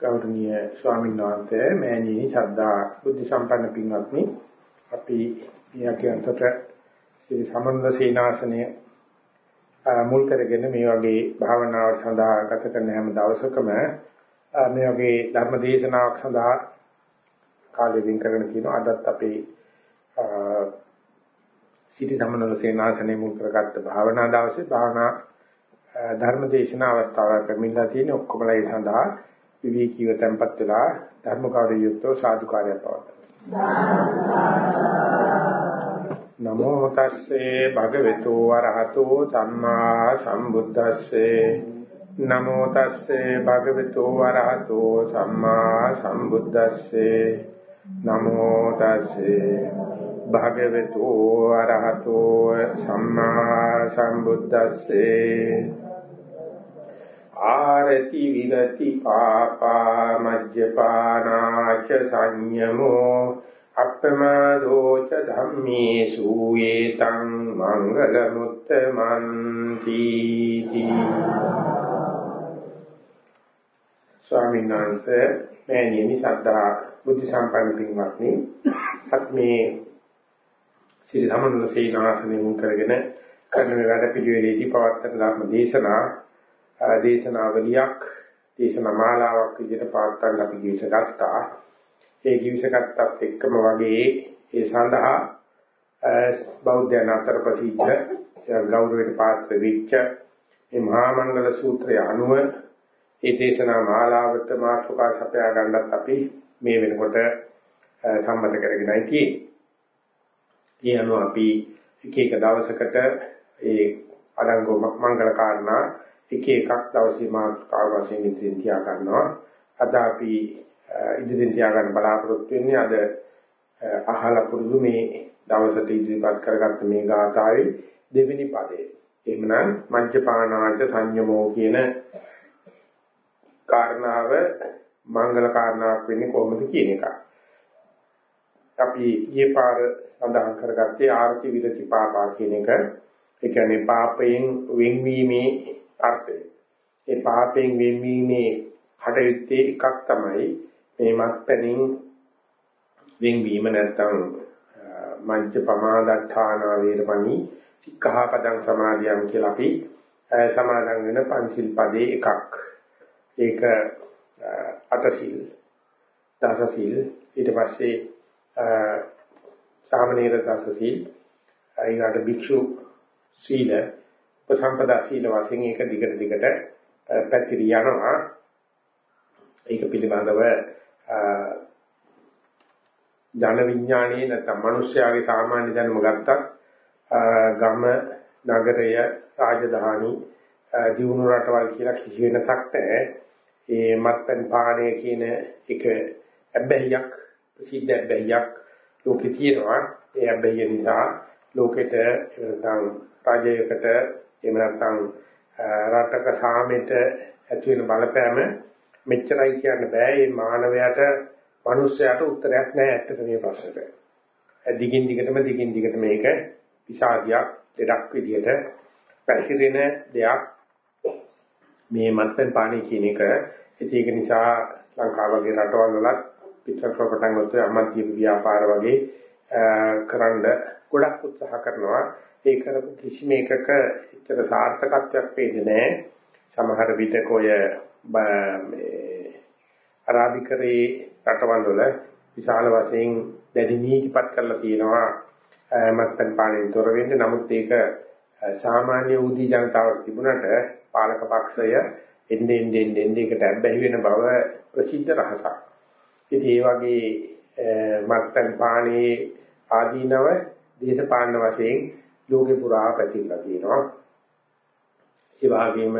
ගෞරවනීය ස්වාමීන් වහන්සේ මෑණියනි ශ්‍රද්ධා බුද්ධ සම්පන්න පින්වත්නි. අපි ඊයකයන්තට ශ්‍රී සමන්ද සීනාසනය මුල් කරගෙන මේ වගේ භාවනාවට සඳහා ගත කරන හැම දවසකම මේ වගේ ධර්ම දේශනාවක් සඳහා කාලය වෙන් කරගෙන තියෙනවා අදත් අපේ සිටි සමනල සේනාසනේ මුල් කරගත්ත භාවනා දවසේ භාවනා ධර්ම දේශනා අවස්ථාවක් ලැබිලා තියෙන ඔක්කොමලා ඒ සඳහා විවේකීව tempත් වෙලා ධර්ම කාර්ය යුක්තව සාදුකාරය පවත්වනවා. නමෝ තස්සේ භගවතු වරහතෝ සම්මා සම්බුද්දස්සේ. නමෝ තස්සේ භගවතු වරහතෝ සම්මා සම්බුද්දස්සේ. නමෝ තස්සේ භගවතු වරහතෝ සම්මා සම්බුද්දස්සේ. ආරති විරති පාපා මජ්ජපානාච සංයමෝ අප්පමාදෝ ච ධම්මේසු ඒතං මංගල මුත්තමන්ති ස්වාමීන් වහන්සේ මෑණියනි සද්ධා බුද්ධ සම්පන්න පින්වත්නි අත් මේ ශ්‍රී ධම්මනල සේනාසනෙ මුල් කරගෙන කරන වැඩ පිළිවෙලේදී පවත්තන ධර්ම දේශනා දේශනාවලියක් දේශනා මාලාවක් විදිහට පාත්තන් අපි කිවිස ගත්තා. ඒ කිවිස ගත්තත් එක්කම වගේ ඒ සඳහා බෞද්ධයන් අතර ප්‍රසිද්ධ ගෞරවයට පාත්‍ර වෙච්ච මේ මහා මංගල සූත්‍රය අනුව ඒ දේශනා මාලාවට මාතෘකා සපයා ගන්නත් අපි මේ වෙනකොට සම්මත කරගෙනයි තියෙන්නේ. ඒ අනුව අපි එක එක දවසකට ඒ අඩංගු මංගල කාරණා එක එකක් දවසේ මාතෘකාව වශයෙන් ඉදිරියෙන් තියා ගන්නවා. අද අපි ඉදිරියෙන් තියා ගන්න බලාපොරොත්තු වෙන්නේ අද අහලා පුරුදු මේ දවසට ඉදිරිපත් කරගත්ත මේ ගාථාවේ දෙවෙනි පදේ. එහෙමනම් මජ්ජපානාච සංයමෝ කියන කාරණාව මංගල කාරණාවක් වෙන්නේ කොහොමද කියන එක. අපි ඊයේ පාර සඳහන් කරගත්තේ ආර්ති විරති පාපා කියන එක. ඒ කියන්නේ පාපයෙන් වෙන්වීමේ අර්ථය. ඒ පාපයෙන් වෙන්වීමේ කටයුත්තේ එකක් තමයි මේ මත්පැනින් වෙන්වීම නැත්නම් මංච පමාදඨාන වේරමණී සික්ඛාපදං සමාදියම් කියලා අපි සමාදන් වෙන පංචිල් පදේ එකක්. ඒක අටසිල් දසසිල් ඊට පස්සේ සාමනීර දසසිල් ඊළඟට භික්ෂු සීල උපසම්පදා සීල වශයෙන් ඒක දිගට දිගට පැතිරි යනවා. ඒක පිළිබඳව ජන විඥානයේ නැත්නම් මිනිස්යාගේ සාමාන්‍ය දැනුම ගත්තත් ගම නගරය රාජධානි දියුණු රටවල් කියලා කිසි වෙනසක් නැහැ. ඒ මත්පැන් පානය කියන එක අබ්බැහියක් ප්‍රසිද්ධ අබ්බැහියක් ලෝකේ තියෙනවා. ඒ අබ්බැහිය නිසා ලෝකෙට නැත්නම් රාජ්‍යයකට එහෙම නැත්නම් රටක සාමෙට ඇති වෙන බලපෑම මෙච්චරයි කියන්න බෑ. මේ මානවයාට මිනිස්යාට උත්තරයක් නැහැ ඇත්තට මේ ප්‍රශ්නෙට. දිගින් දිගටම දිගින් දිගට මේක විසාදියක් දෙඩක් විදියට පැතිරෙන දෙයක් මේ මත්පැන් පානි කියන එක. ඒක නිසා ලංකාව වගේ රටවල් වලත් පිටරට පටන් ගත්තොත් අමද්‍ය ව්‍යාපාර වගේ කරන්න ගොඩක් උත්සාහ කරනවා. ඒ කරපු කිසිම එකක එච්චර සාර්ථකත්වයක් පේන්නේ නැහැ. සමහර විටක ඔය මේ අරාබිකරේ රටවල් වල විශාල වශයෙන් දැඩි නීතිපත් කරලා තියෙනවා මත්පැන් පානයෙන් තොර වෙන්න. නමුත් ඒක සාමාන්‍ය උදී ජනතාවට තිබුණට පාලක පක්ෂය එන්නේ එන්නේ එන්නේ එකට ඇබ්බැහි වෙන බව ප්‍රසිද්ධ රහසක්. ඉතින් ඒ වගේ මත්පැන් පානයේ ආදීනව දේශපාලන වශයෙන් ලෝකේ පුරා පැතිරලා තියෙනවා. ඒ වගේම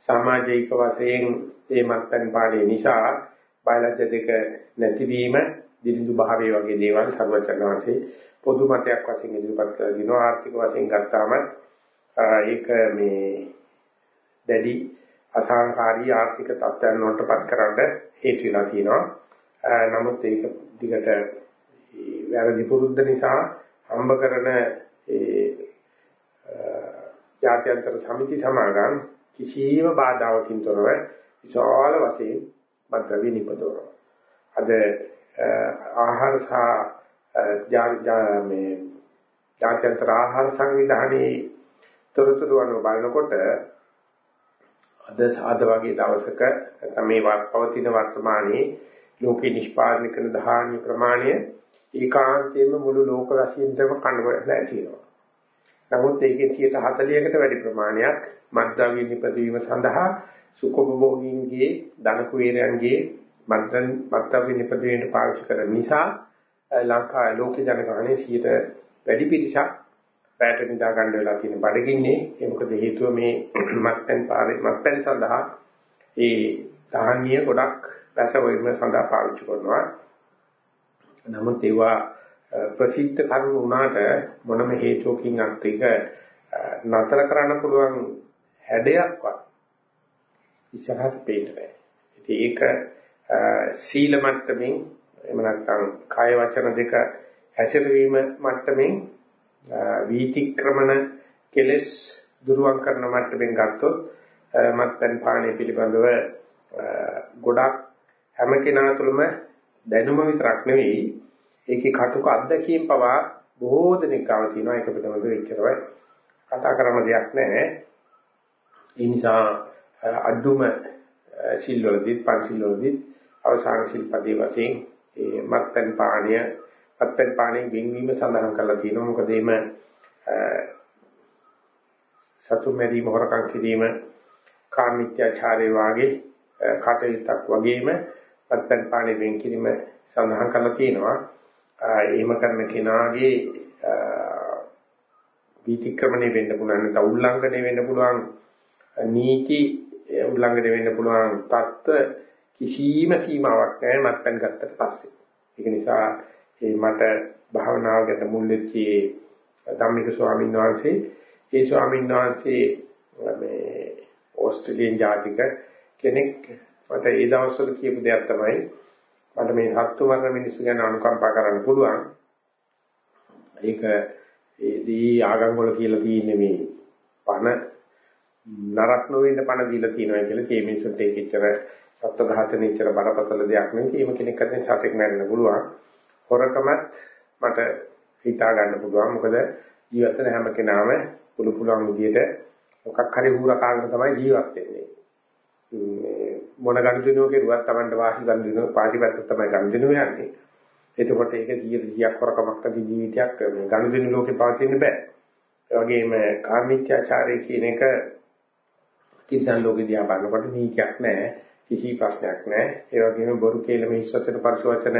සමාජික වශයෙන් මේ මත්පැන් පානය නිසා බයලජ්‍ය දෙක නැතිවීම දිලිඳු භාවයේ වගේ දේවල් සර්වචනවාසේ පොදු මතයක් වශයෙන් ඉදිරිපත් කරලා දිනවා ආර්ථික වශයෙන් ගත්තාම ඒක මේ දැඩි අසංකාරී ආර්ථික තත්ත්වයන් වලටපත් කරන්න හේතු වෙලා තියෙනවා. නමුත් ඒක දිගට වැරදි පුරුද්ද නිසා හම්බ කරන ඒ ජාත්‍යන්තර සමිති සමාගම් කිසියම් බාධාවකින් තොරව විශාල වශයෙන් මද්ද්‍රව්‍ය නිපදවනවා. අද ආහාර සහ මේ ජාත්‍යන්තර ආහාර සංවිධානයේ තොරතුරු අනුව බලනකොට අද සාද වගේ දවසක තමයි පවතින වර්තමානයේ ලෝකේ නිෂ්පාදනය කරන ධාන්‍ය ප්‍රමාණය ඒකාන්තයෙන්ම මුළු ලෝක වශයෙන්ම කණ්ඩායමලා ඇතිවෙනවා. නමුත් ඒකේ 140කට වැඩි ප්‍රමාණයක් මත්ද්‍රව්‍ය නිපදවීම සඳහා සුඛෝපභෝගීන්ගේ ධන කුවේරයන්ගේ මත්ද්‍රව්‍ය මත්ද්‍රව්‍ය නිපදවීමට පාවිච්චි කරන නිසා ලංකාවේ ලෝක ජනගහනයේ 100ට වැඩි පිරිසක් පැයට නිදා ගන්න වෙලා තියෙන බඩගින්නේ. ඒ මොකද හේතුව මේ මත්පැන් පාරේ මත්පැන් සඳහා ඒ ධාන්‍ය ගොඩක් රස වර්ණ සඳහා පාවිච්චි කරනවා. නමුත් ඒවා ප්‍රසිද්ධ කරුණු වුණාට මොනම හේතුවකින් අත් එක නතර කරන්න පුළුවන් හැඩයක්වත් ඉස්සරහට පේන්නේ නැහැ. ඒක සීල මට්ටමින් එහෙම නැත්නම් කාය වචන දෙක හැසිරවීම මට්ටමින් වීතික්‍රමන කෙලස් දුරුවන් කරන මට්ටමින් ගත්තොත් මත්පැන් පානය පිළිබඳව ගොඩක් හැම කෙනා තුළම දැනුම විතරක් නෙවෙයි ඒකේ කටුක අත්දැකීම් පවා බොහෝ දෙනෙක් ගාව තියෙනවා. ඒක පිටමද එච්චරව කතා කරන දෙයක් නැහැ. ඒ නිසා අඩුම සිල්වලදී පන්සිල්වලදී අවසාන සිල්පදේ වශයෙන් ඒ මත්පැන් පානීය මත්පැන් පානීය වෙන්වීම සඳහන් කරලා තියෙනවා. මොකද එීම සතු මෙරීම හොරකම් කිරීම කාමීත්‍යාචාරය වාගේ කටයුත්තක් වගේම මත්පැන් පානීය වෙන් කිරීම සඳහන් කරලා තියෙනවා. එහෙම කරන කෙනාගේ විතික්‍රමණය වෙන්න පුළුවන් නැත්නම් උල්ලංඝනය වෙන්න පුළුවන් නීති උල්ලංඝනය වෙන්න පුළුවන් தත්ත්ව කිසිම සීමාවක් නැහැ මත්පැන් ගත්තට පස්සේ. ඒක නිසා මේ මට භාවනාවකට මුල් වෙච්චි ධම්මික ස්වාමීන් වහන්සේ ඒ ස්වාමීන් වහන්සේ මේ ඕස්ට්‍රේලියානු ජාතික කෙනෙක් මට ඒ දවස්වල කියපු දෙයක් තමයි මට මේ හත්තු වර්ණ මිනිස්සු ගැන අනුකම්පා කරන්න පුළුවන්. ඒක ඒදී ආගම් වල කියලා තියෙන්නේ මේ පණ නරක නොවෙන්න පණ දීලා තියෙනවා කියලා ඒ මිනිස්සුන්ට ඒකෙච්චර සත්ත්ව ඝාතනෙච්චර බරපතල දෙයක් නෙවෙයි. එහෙම කෙනෙක් අතරින් සතෙක් මැරෙන්න පුළුවන්. හොරකමත් මට හිතා ගන්න පුළුවන්. මොකද ජීවිත හැම කෙනාම පුළු පුළුවන් විදිහට මොකක් හරි හුරා කාගෙන තමයි ජීවත් වෙන්නේ. මොන ගණ දිනුව කෙරුවත් Tamanට වාසි ගන්න දිනුව පාටිපත්ත තමයි ගණ දිනුව යන්නේ. එතකොට ඒක 100ක් හොරකමක් අද ජීවිතයක් මේ ගණ දිනුව ලෝකේ පවතින්න බෑ. ඒ වගේම කාමීත්‍යාචාරය කියන එක තිරසන් ලෝකේ දිහා බලනකොට නීතියක් නෑ කිසි ප්‍රශ්නයක් නෑ. ඒ වගේම බොරු කේලම ඉස්සතර පරිසවචන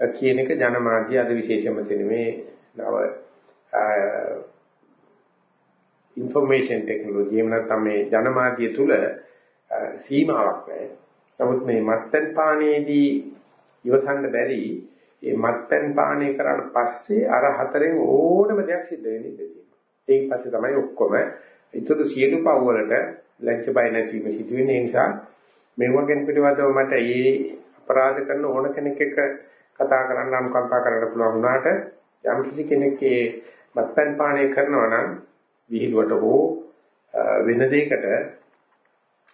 කියන එක ජනමාධ්‍ය අද විශේෂම තියෙන මේ නව information technology එමනම් තමයි ජනමාධ්‍ය තුල සීමාවක් නැහැ. නමුත් මේ මත්පැන් පානයේදී ඉවසන්න බැරි මේ මත්පැන් පානය කරාට පස්සේ අර හතරෙන් ඕනම දෙයක් සිද්ධ වෙන්නේ ඉඳී. ඒක පස්සේ තමයි ඔක්කොම ඒතර සියලු පව් වලට ලැජ්ජ බය නැතිව සිදුවෙන්නේ නිසා මෙවගෙන් පිටවදව මට ඒ අපරාධ කරන ඕන කෙනෙක් එක්ක කතා කරන්න අනුකම්පා කරන්න පුළුවන් වුණාට යම් කිසි කෙනෙක්ගේ මත්පැන් පානය කරනවා නම් විහිළුවට හෝ වෙන දෙයකට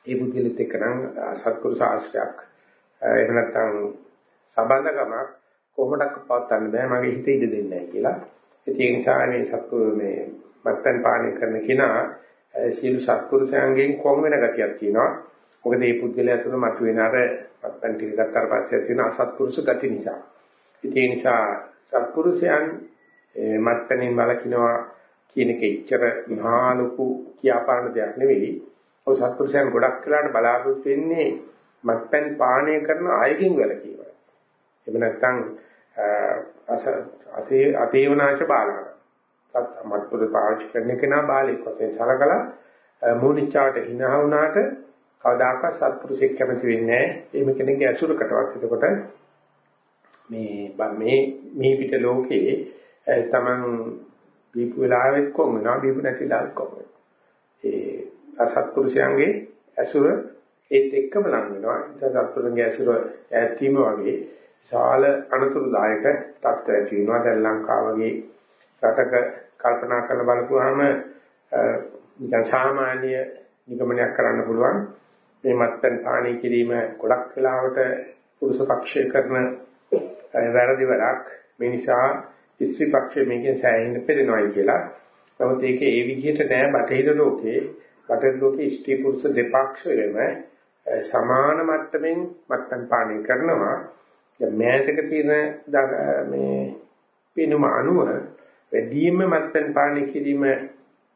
ඒ බුද්ධිලිත් එක්ක නම් සත්පුරුෂ ආශ්‍රයක් එහෙම නැත්නම් සම්බන්ධකමක් කොහොමඩක් පවත්වන්න බෑ මගේ හිතේ ඉඩ දෙන්නේ නැහැ කියලා. ඒ නිසා මේ සත්පු මේ මත්පැන් පානය කරන කෙනා සියලු සත්පුරුෂයන්ගෙන් කොම් වෙන ගතියක් තියෙනවා. මොකද මේ පුද්ගලයා තුළ මතුවෙන අර මත්පැන් ටික ගත්තාට පස්සේ තියෙන අසත්පුරුෂ ගති නිසා. ඒ නිසා සත්පුරුෂයන් මත්පැනින් වළකිනවා කියන එක ඉච්ඡර මහා ලොකු කියාපාන දෙයක් නෙවෙයි. ඔය සත්පුරුෂයන් ගොඩක් වෙලාට බලාපොරොත්තු වෙන්නේ මත්පැන් පානය කරන අයගෙන් වැළකීමයි. එහෙම නැත්නම් අස අතේ අතේවනාච බාලන. සත් මත්පුර පාවිච්චි කරන කෙනා බාලෙක් වශයෙන් සලකලා මූලිච්චාවට hina වුණාට කවදාකවත් සත්පුරුෂෙක් කැමති වෙන්නේ නැහැ. එහෙම කෙනෙක්ගේ අසුරකටවත්. එතකොට මේ මේ මේ පිට ලෝකේ තමන් දීපු වෙලාවෙත් කොම් වෙනවා දීපු නැති වෙලාවෙත් කොම් වෙනවා. ඒ අසත්පුරුෂයන්ගේ ඇසුර ඒත් එක්කම ලං වෙනවා. ඒ සත්පුරුෂයන්ගේ ඇසුර ඈත්වීම වගේ විශාල අනතුරුදායක තත්ත්වයක් තියෙනවා. දැන් ලංකාවගේ රටක කල්පනා කරලා බලපුවාම නිකන් සාමාන්‍ය නිගමනයක් කරන්න පුළුවන්. මේ මත්පැන් පානය කිරීම ගොඩක් වෙලාවට පුරුෂ පක්ෂය කරන වැරදි වැඩක්. මේ නිසා ස්ත්‍රී පක්ෂය මේකෙන් සෑහෙන්න පෙළෙනවායි කියලා. නමුත් ඒක ඒ විදිහට නෑ බටහිර ලෝකේ. බටහිර ලෝකේ ස්ත්‍රී පුරුෂ දෙපක්ෂයම සමාන මට්ටමින් මත්පැන් පානය කරනවා. දැන් මෑතක තියෙන මේ පිනුම අණුව වැඩිම මත්පැන් පානය කිරීම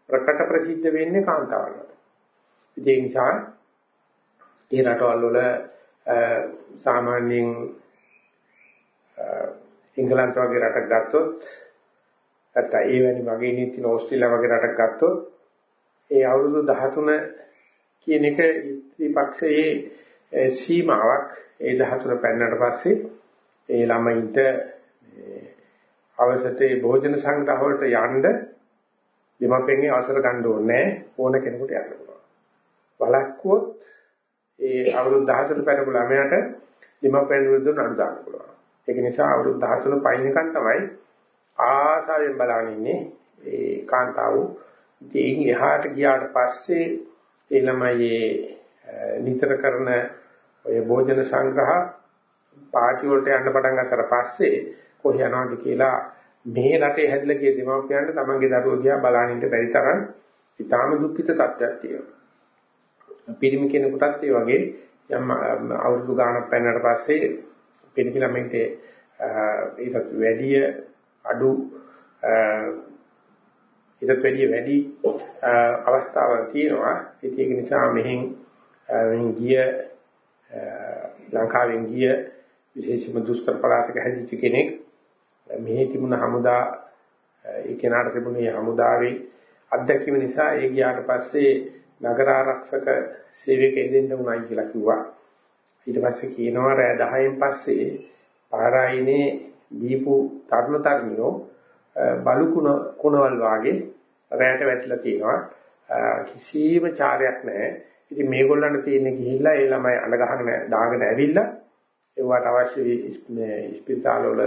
ප්‍රකට ප්‍රසිද්ධ වෙන්නේ කාන්තාවන්ට. ඒ නිසා ඒ රටවල් වල සාමාන්‍යයෙන් එංගලන්ත වගේ රටක් ගත්තොත් නැත්නම් ඒ වැනි වගේ නීති ඕස්ට්‍රේලියා වගේ රටක් ගත්තොත් ඒ අවුරුදු 13 කියන එක ඉතිපක්ෂයේ සීමාවක් ඒ 13 පෙන්නට පස්සේ ඒ ළමයින්ට අවසතේ භෝජන සංග්‍රහ වලට යන්න දෙමාපියන්ගේ අවසර ගන්න ඕනේ ඕන කෙනෙකුට යන්න පුළුවන්. බලක්කුවොත් ඒ අවුරුදු 14 පැනපු ළමයාට දෙමාපියන් විරුද්ධව නඩු දාන්න පුළුවන්. ඒක නිසා අවුරුදු 13 පයින් එකක් තමයි ආසාවෙන් බලන ඉන්නේ ඒ කාන්තාව. ඉතින් එහාට ගියාට පස්සේ ඒ ළමයි නිතර කරන ඔය භෝජන සංග්‍රහ පාටි වලට යන්න පටන් ගත්තට පස්සේ කොහේ යනවද කියලා මේ රටේ හැදලා ගිය දෙමව්පියන්ට තමන්ගේ දරුවෝ දිහා බලනින්න බැරි තරම් ඉතාම දුක්ඛිත තත්ත්වයක් තියෙනවා. පිරිමි කෙනෙකුටත් ඒ වගේ යම් අවුරුදු ගාණක් පෙන්නට පස්සේ පිරිමි ළමයින්ට ඒකට වැඩි අඩු ඊටත් වැඩි වැඩි අවස්ථාවක් තියෙනවා. ඒක නිසා මෙහෙන් මෙහෙන් ගිය ලංකාවෙන් ගිය විශේෂම දුෂ්කර පළාතක හැදිච්ච කෙනෙක් මෙහි තිබුණ හමුදා ඒ කෙනාට තිබුණේ හමුදාවේ අත්දැකීම නිසා ඒ ගියාට පස්සේ නගර ආරක්ෂක සේවකයෙක් දෙන්න උනායි කියලා කිව්වා. ඊට පස්සේ කියනවා රෑ 10න් පස්සේ පාරායිනේ දීපු තරුණ තරුණියෝ බලු කුණ කුණවල් වාගේ රැයට වැටිලා තියෙනවා. කිසිම චාරයක් නැහැ. ඉතින් මේගොල්ලන්ට තියෙන්නේ ගිහිල්ලා ඒ ළමයි අඬ ගහගෙන දාගෙන ඇවිල්ලා ඒවට අවශ්‍ය මේ ස්පිතාල වල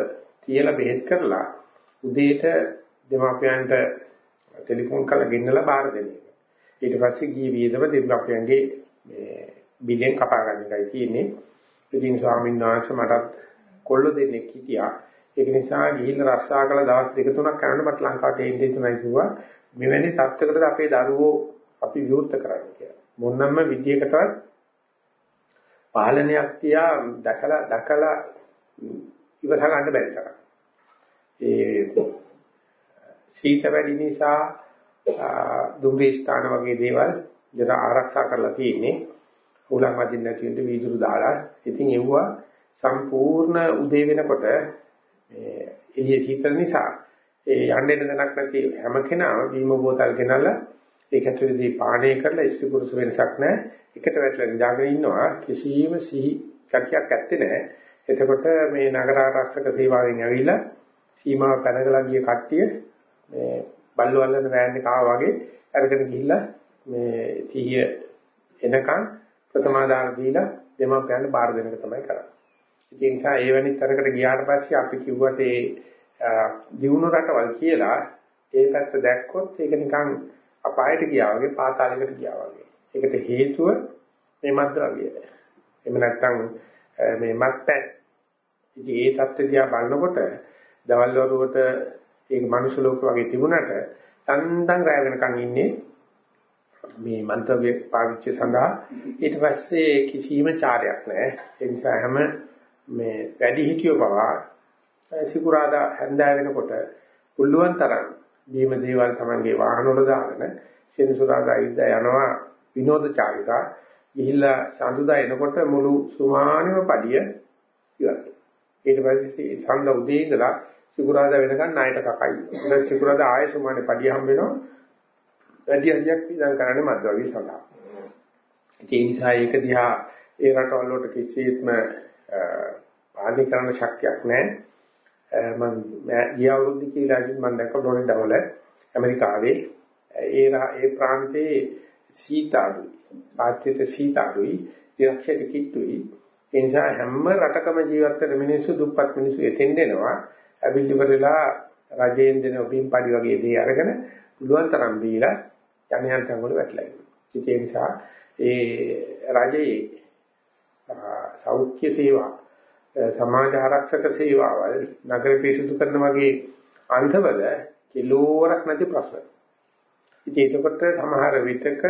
තියලා බෙහෙත් කරලා උදේට දෙමාපියන්ට ටෙලිෆෝන් කරලා ගෙන්නලා බාර දෙන එක. ඊට පස්සේ ගිහි වියදම දෙමාපියන්ගේ මේ බිලෙන් කපා ගන්න එකයි තියෙන්නේ. ඉතින් ස්වාමීන් වහන්සේ මටත් කොල්ල දෙන්නෙක් හිටියා. ඒක නිසා ගිහිල්ලා රස්සා කළ දවස් දෙක තුනක් යනකොට මට ලංකාවට එන්න ඉතුරුයි කිව්වා. මෙවැනි තත්ත්වයකට අපේ දරුවෝ අපි විවෘත කරන්න කියලා. මොනනම් විදියකටවත් පාලනයක් තියා දැකලා දැකලා ඉවස ගන්න බැරි තරම්. ඒ සීත වැඩි නිසා දුම්රිය ස්ථාන වගේ දේවල් දෙර ආරක්ෂා කරලා තියෙන්නේ. උලන් වදින්න නැති වෙන්න වීදුරු දාලා. ඉතින් එව්වා සම්පූර්ණ උදේ වෙනකොට මේ එළිය සීතල නිසා ඒ යන්න එන්න දැනක් නැති හැම කෙනාම බීම බෝතල් ගෙනල්ලා ඒකට විදී පානය කරලා ස්ත්‍රී පුරුෂ වෙනසක් නැහැ. එකට වැටලා නිදාගෙන ඉන්නවා කිසියම් සිහි කතියක් ඇත්තේ නැහැ. එතකොට මේ නගර ආරක්ෂක සේවාවෙන් ඇවිල්ලා සීමාව පැනගලා ගිය කට්ටිය මේ බල්ලු අල්ලන වෑන් එක ආවා වගේ අරගෙන ගිහිල්ලා මේ 30 එනකන් ප්‍රථමාදාන දීලා දෙමාපියන්ට බාර දෙන එක තමයි කරන්නේ. ඒ නිසා ඒ වැනි තරකට ගියාට පස්සේ අපි කිව්වට ඒ දියුණු රටවල් කියලා ඒ පැත්ත දැක්කොත් ඒක නිකන් අපායට ගියා වගේ පාතාලයකට ගියා වගේ. ඒකට හේතුව මේ මද්ද්‍රව්‍ය. එහෙම නැත්නම් මේ මත්පැන්. ඉතින් ඒ தත්ත්වය දිහා බලනකොට දවල් වරුවට ඒක මනුෂ්‍ය ලෝක වගේ තිබුණට තන්දන් රැ වෙනකන් ඉන්නේ මේ මන්ත්‍රයේ පාවිච්චි සඳහා ඊට පස්සේ කිසිම චාරයක් නැහැ ඒ නිසා හැම මේ වැඩි හිටියෝ පවා සිකුරාදා හැන්දෑ වෙනකොට පුළුවන් තරම් දීම දේවල් Tamange වාහන වල දාගෙන සෙනසුරාදා ඉඳ යනවා විනෝද චාරිකා ගිහිල්ලා සඳුදා එනකොට මුළු සුමානෙම පඩිය ඉවරයි ඊට පස්සේ සඳ උදේ ඉඳලා සිකුරාදා වෙනකන් ණයට කකයි. ඊට සිකුරාදා ආයෙ සුමානේ පඩිය හම්බ වෙනවා. වැඩි හරියක් විඳන් කරන්නේ මද්දවගේ සඳහා. ඒ නිසා ඒක දිහා ඒ රටවල් වලට කිසිත්ම පාලනය කරන්න ශක්තියක් නැහැ. මම ගිය අවුරුද්ද කියලා මම දැක්ක ෆ්ලොරිඩා වල ඇමරිකාවේ ඒ ඒ ප්‍රාන්තයේ සීතාඩුයි. ආත්‍යත සීතාඩුයි. ඉරක්ෂිත කිට්ටුයි. ඒ නිසා හැම රටකම ජීවත් වෙන මිනිස්සු දුප්පත් මිනිස්සු එතෙන් දෙනවා. ඇවිල්ලි ඉවරලා රජයෙන් දෙන ඔබින් පඩි වගේ දේ අරගෙන පුළුවන් තරම් දීලා යන යන තැන් වල වැටලා ඉන්නවා. ඒ නිසා ඒ රජයේ සෞඛ්‍ය සේවා සමාජ ආරක්ෂක සේවාවල් නගර පිරිසිදු කරන වගේ අන්තවල කිලෝරක් නැති ප්‍රශ්න. ඉතින් ඒකට සමහර විටක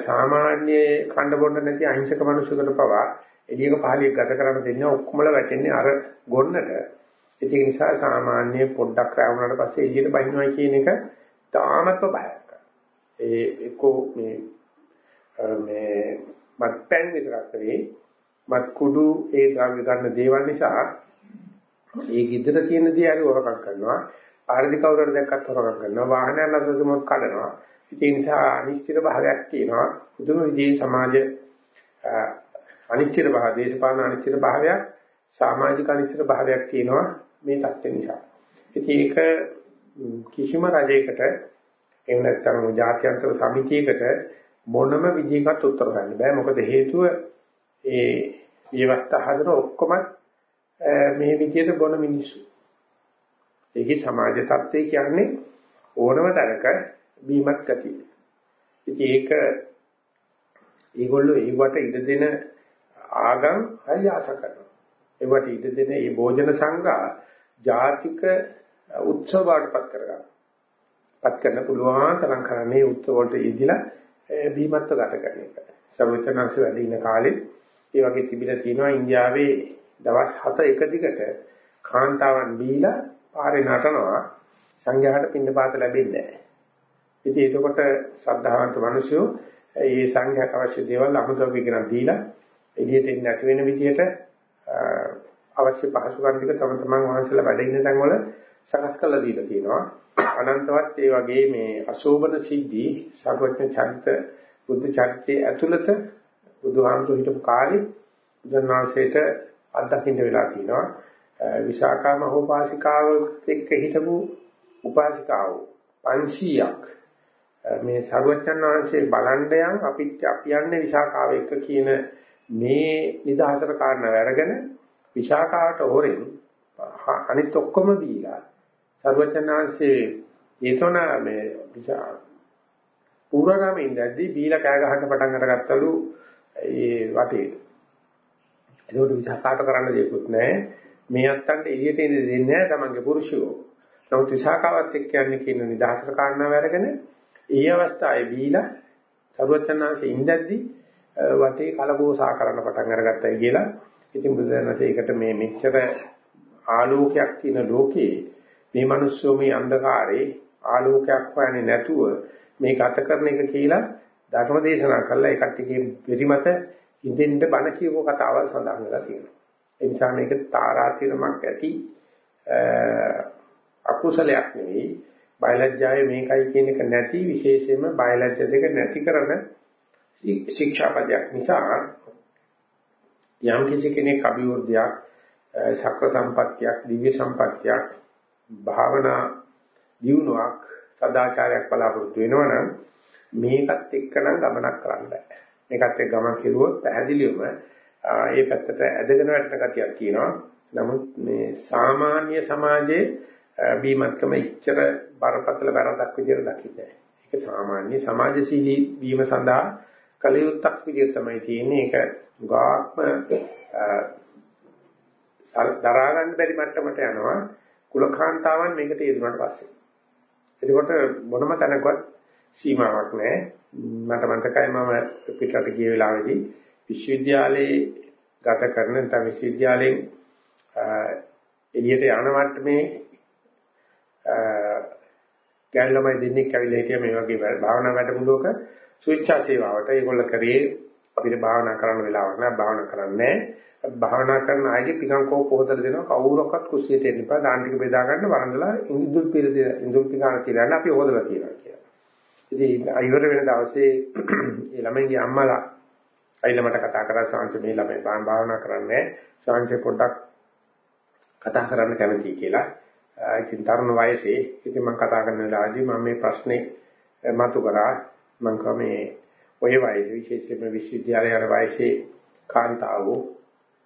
සාමාන්‍ය කණ්ඩ බොණ්ඩ නැති අහිංසක මිනිසුකට පවා එළියක පහලියක් ගත කරන්න දෙන්නේ ඔක්කොමල වැටෙන්නේ අර ගොන්නට. ඒක නිසා සාමාන්‍ය පොඩ්ඩක් රැවුනාට පස්සේ එළියට බහිනවා කියන එක තාමත්ම බයක්. ඒ එක්කෝ මේ මේ මත්පැන් විතරක් නෙවෙයි මත් කුඩු ඒ ද්‍රව්‍ය ගන්න දේවල් නිසා ඒ গিද්දර තියෙන දේ හරි හොරකම් කරනවා. ආර්ධි කවුරුහරි දැක්කත් හොරකම් කරනවා. වාහනයක් නැත්නම් කඩනවා. ඒ නිසා අනිශ්චිත භාවයක් තියෙනවා. පුදුම විදිහේ සමාජ අනිශ්චිත භාව දේශපාලන අනිශ්චිත භාවයක් සමාජික අනිශ්චිත භාවයක් තියෙනවා මේ தත්ත්ව නිසා. ඉතින් ඒක කිසිම රජයකට එහෙම නැත්නම් ජාත්‍යන්තර සමිතියකට මොනම විදිහකට උත්තර ගන්න බෑ. මොකද හේතුව ඒ විවස්ථා හදන ඔක්කොම මේ විදිහට බොන මිනිස්සු. ඒකේ සමාජ තත්ත්වය කියන්නේ ඕනම තරක බීමත් ගතිය. ඉතින් ඒක ඒගොල්ලෝ ඒවට ඉඩ දෙන ආගම් හරි ආස කරනවා. ඒවට ඉඩ දෙන මේ භෝජන සංඝා ජාතික උත්සව වඩපත් කරගන්නවා. පත් කරන්න පුළුවන් තරම් කරන්නේ උත්සව වලට යෙදිලා බීමත්ව ගත කරන එක. සර්වචනංශ වැඩ ඉන කාලේ ඒ වගේ තිබිලා තියෙනවා ඉන්දියාවේ දවස් 7 එක දිගට කාන්තාවන් බීලා පාරේ නටනවා සංඝයාට පින්නපාත ලැබෙන්නේ නැහැ. ඉතින් ඒකකොට ශ්‍රද්ධාවන්ත මිනිස්සු මේ සංඝයාට අවශ්‍ය දේවල් අමුතුවෙන් ඉගෙන දීලා එළියට එන්නේ නැති වෙන විදිහට අවශ්‍ය පහසුකම් ටික තම තමන් වහන්සේලා වැඩ ඉන්න තැන්වල සකස් කරලා දීලා තියෙනවා. අනන්තවත් ඒ වගේ මේ අශෝභන සිද්ධි සර්වඥ චරිත බුද්ධ චරිතයේ ඇතුළත බුදුහාමුදුරු හිටපු කාලේ බුදුන්වහන්සේට අත්දකින්න වෙලා තිනවා විශාඛා මහෝපාසිකාවත් එක්ක හිටපු උපාසිකාව 500ක් මේ සර්වඥාන් වහන්සේ බලණ්ඩයන් අපිත් අපි යන්නේ විශාඛාව එක්ක කියන මේ නිදහසට කාරණා වැරගෙන විශාඛාවට හොරෙන් අනිත් ඔක්කොම දීලා සර්වඥාන්සේ ඒතන මේ පූර්වගාමී ඉඳද්දී බීලා කෑ ගහන්න පටන් අරගත්තලු ඒ වටේ. ඒකට විසහකාට කරන්න දෙයක්වත් නැහැ. මේ අත්තන්ට එළියට එන්න දෙන්නේ නැහැ තමන්ගේ පුරුෂයෝ. නමුත් විසහකාවත් එක්ක යන්නේ කියන නිදහසට කාරණාව අරගෙන ඒ අවස්ථාවේ බීලා සරුවචනාංශේ ඉඳද්දී වටේ කලගෝසා කරන්න පටන් අරගත්තයි කියලා. ඉතින් බුදුරජාණන්සේ ඒකට මේ මෙච්චර ආලෝකයක් තියෙන ලෝකේ මේ මිනිස්සු මේ අන්ධකාරේ ආලෝකයක් හොයන්නේ නැතුව මේ ගත කරන එක කියලා ධර්ම දේශනා කළා ඒ කට්ටියගේ පරිමත ඉඳෙන්න බණ කියවෝ කතාවල් සඳහන් වෙලා තියෙනවා. ඒ නිසා මේක තාරාතිරමක් ඇති අකුසලයක් නෙවෙයි බයලජ්ජාවේ මේකයි කියන එක නැති විශේෂයෙන්ම බයලජ්ජ දෙක නැති කරන ශික්ෂාපදයක් නිසා යම් කිසි කෙනෙක් අභිවෘද්ධියක් ශක්‍ර සම්පත්තියක් දිව්‍ය සම්පත්තියක් භාවනා දියුණුවක් සදාචාරයක් බලාපොරොත්තු වෙනවනම් මේකත් එක්කනම් ගමනක් කරන්න බෑ. මේකත් එක්ක ගමන් කෙරුවොත් පැහැදිලිවම ඒ පැත්තට ඇදගෙන වැටෙන ගතියක් තියෙනවා. නමුත් මේ සාමාන්‍ය සමාජයේ බීමත්කම ඉච්ඡර බරපතල වැරදක් විදිහට දකින්නේ. ඒක සාමාන්‍ය සමාජශීලී වීම සඳහා කලියුත්තක් විදිහට තමයි තියෙන්නේ. ඒක ගාක්ම දරා ගන්න බැරි මට්ටමට යනවා. කුලකාන්තාවන් මේකට යෙදුනට පස්සේ. එතකොට මොනම තැනකවත් සීමාවක් නැහැ. මට මතකයි මම පිටරට ගිය වෙලාවේදී විශ්වවිද්‍යාලයේ ගත කරන නැත්නම් විශ්වවිද්‍යාලයෙන් එළියට යන මට්ටමේ ගෑනු ළමයි දෙන්නෙක් ඇවිල්ලා හිටියා මේ වගේ භාවනා වැඩමුළුවක ස්විච්ඡා සේවාවට ඒගොල්ල කරේ අපිට භාවනා කරන්න වෙලාවක් නෑ භාවනා කරන්නේ භාවනා කරන අයගේ පිටං කෝ පොහොතල දෙනවා කවුරක්වත් කුස්සියට එන්න එපා දාන ටික බෙදා ගන්න වරන්දලා ඉඳුල් පිළ ඉඳුල් පිටාන කියලා අපි හොදලා තියෙනවා කියලා. ඉතින් අයවර වෙන දවසේ ඒ ළමයිගේ අම්මලා අයිලා මට කතා කරා ශාන්ත මේ ළමයි භාවනා කරන්නේ ශාන්ත පොඩ්ඩක් කතා කරන්න කැමතියි කියලා. ඉතින් තරුණ වයසේ ඉතින් මම කතා කරන වෙලාවදී මම මේ ප්‍රශ්නේ මතු කරා මම කමේ ඔය වයසේ විශේෂයෙන්ම විශ්වවිද්‍යාලයේ වයසේ කාන්තාවෝ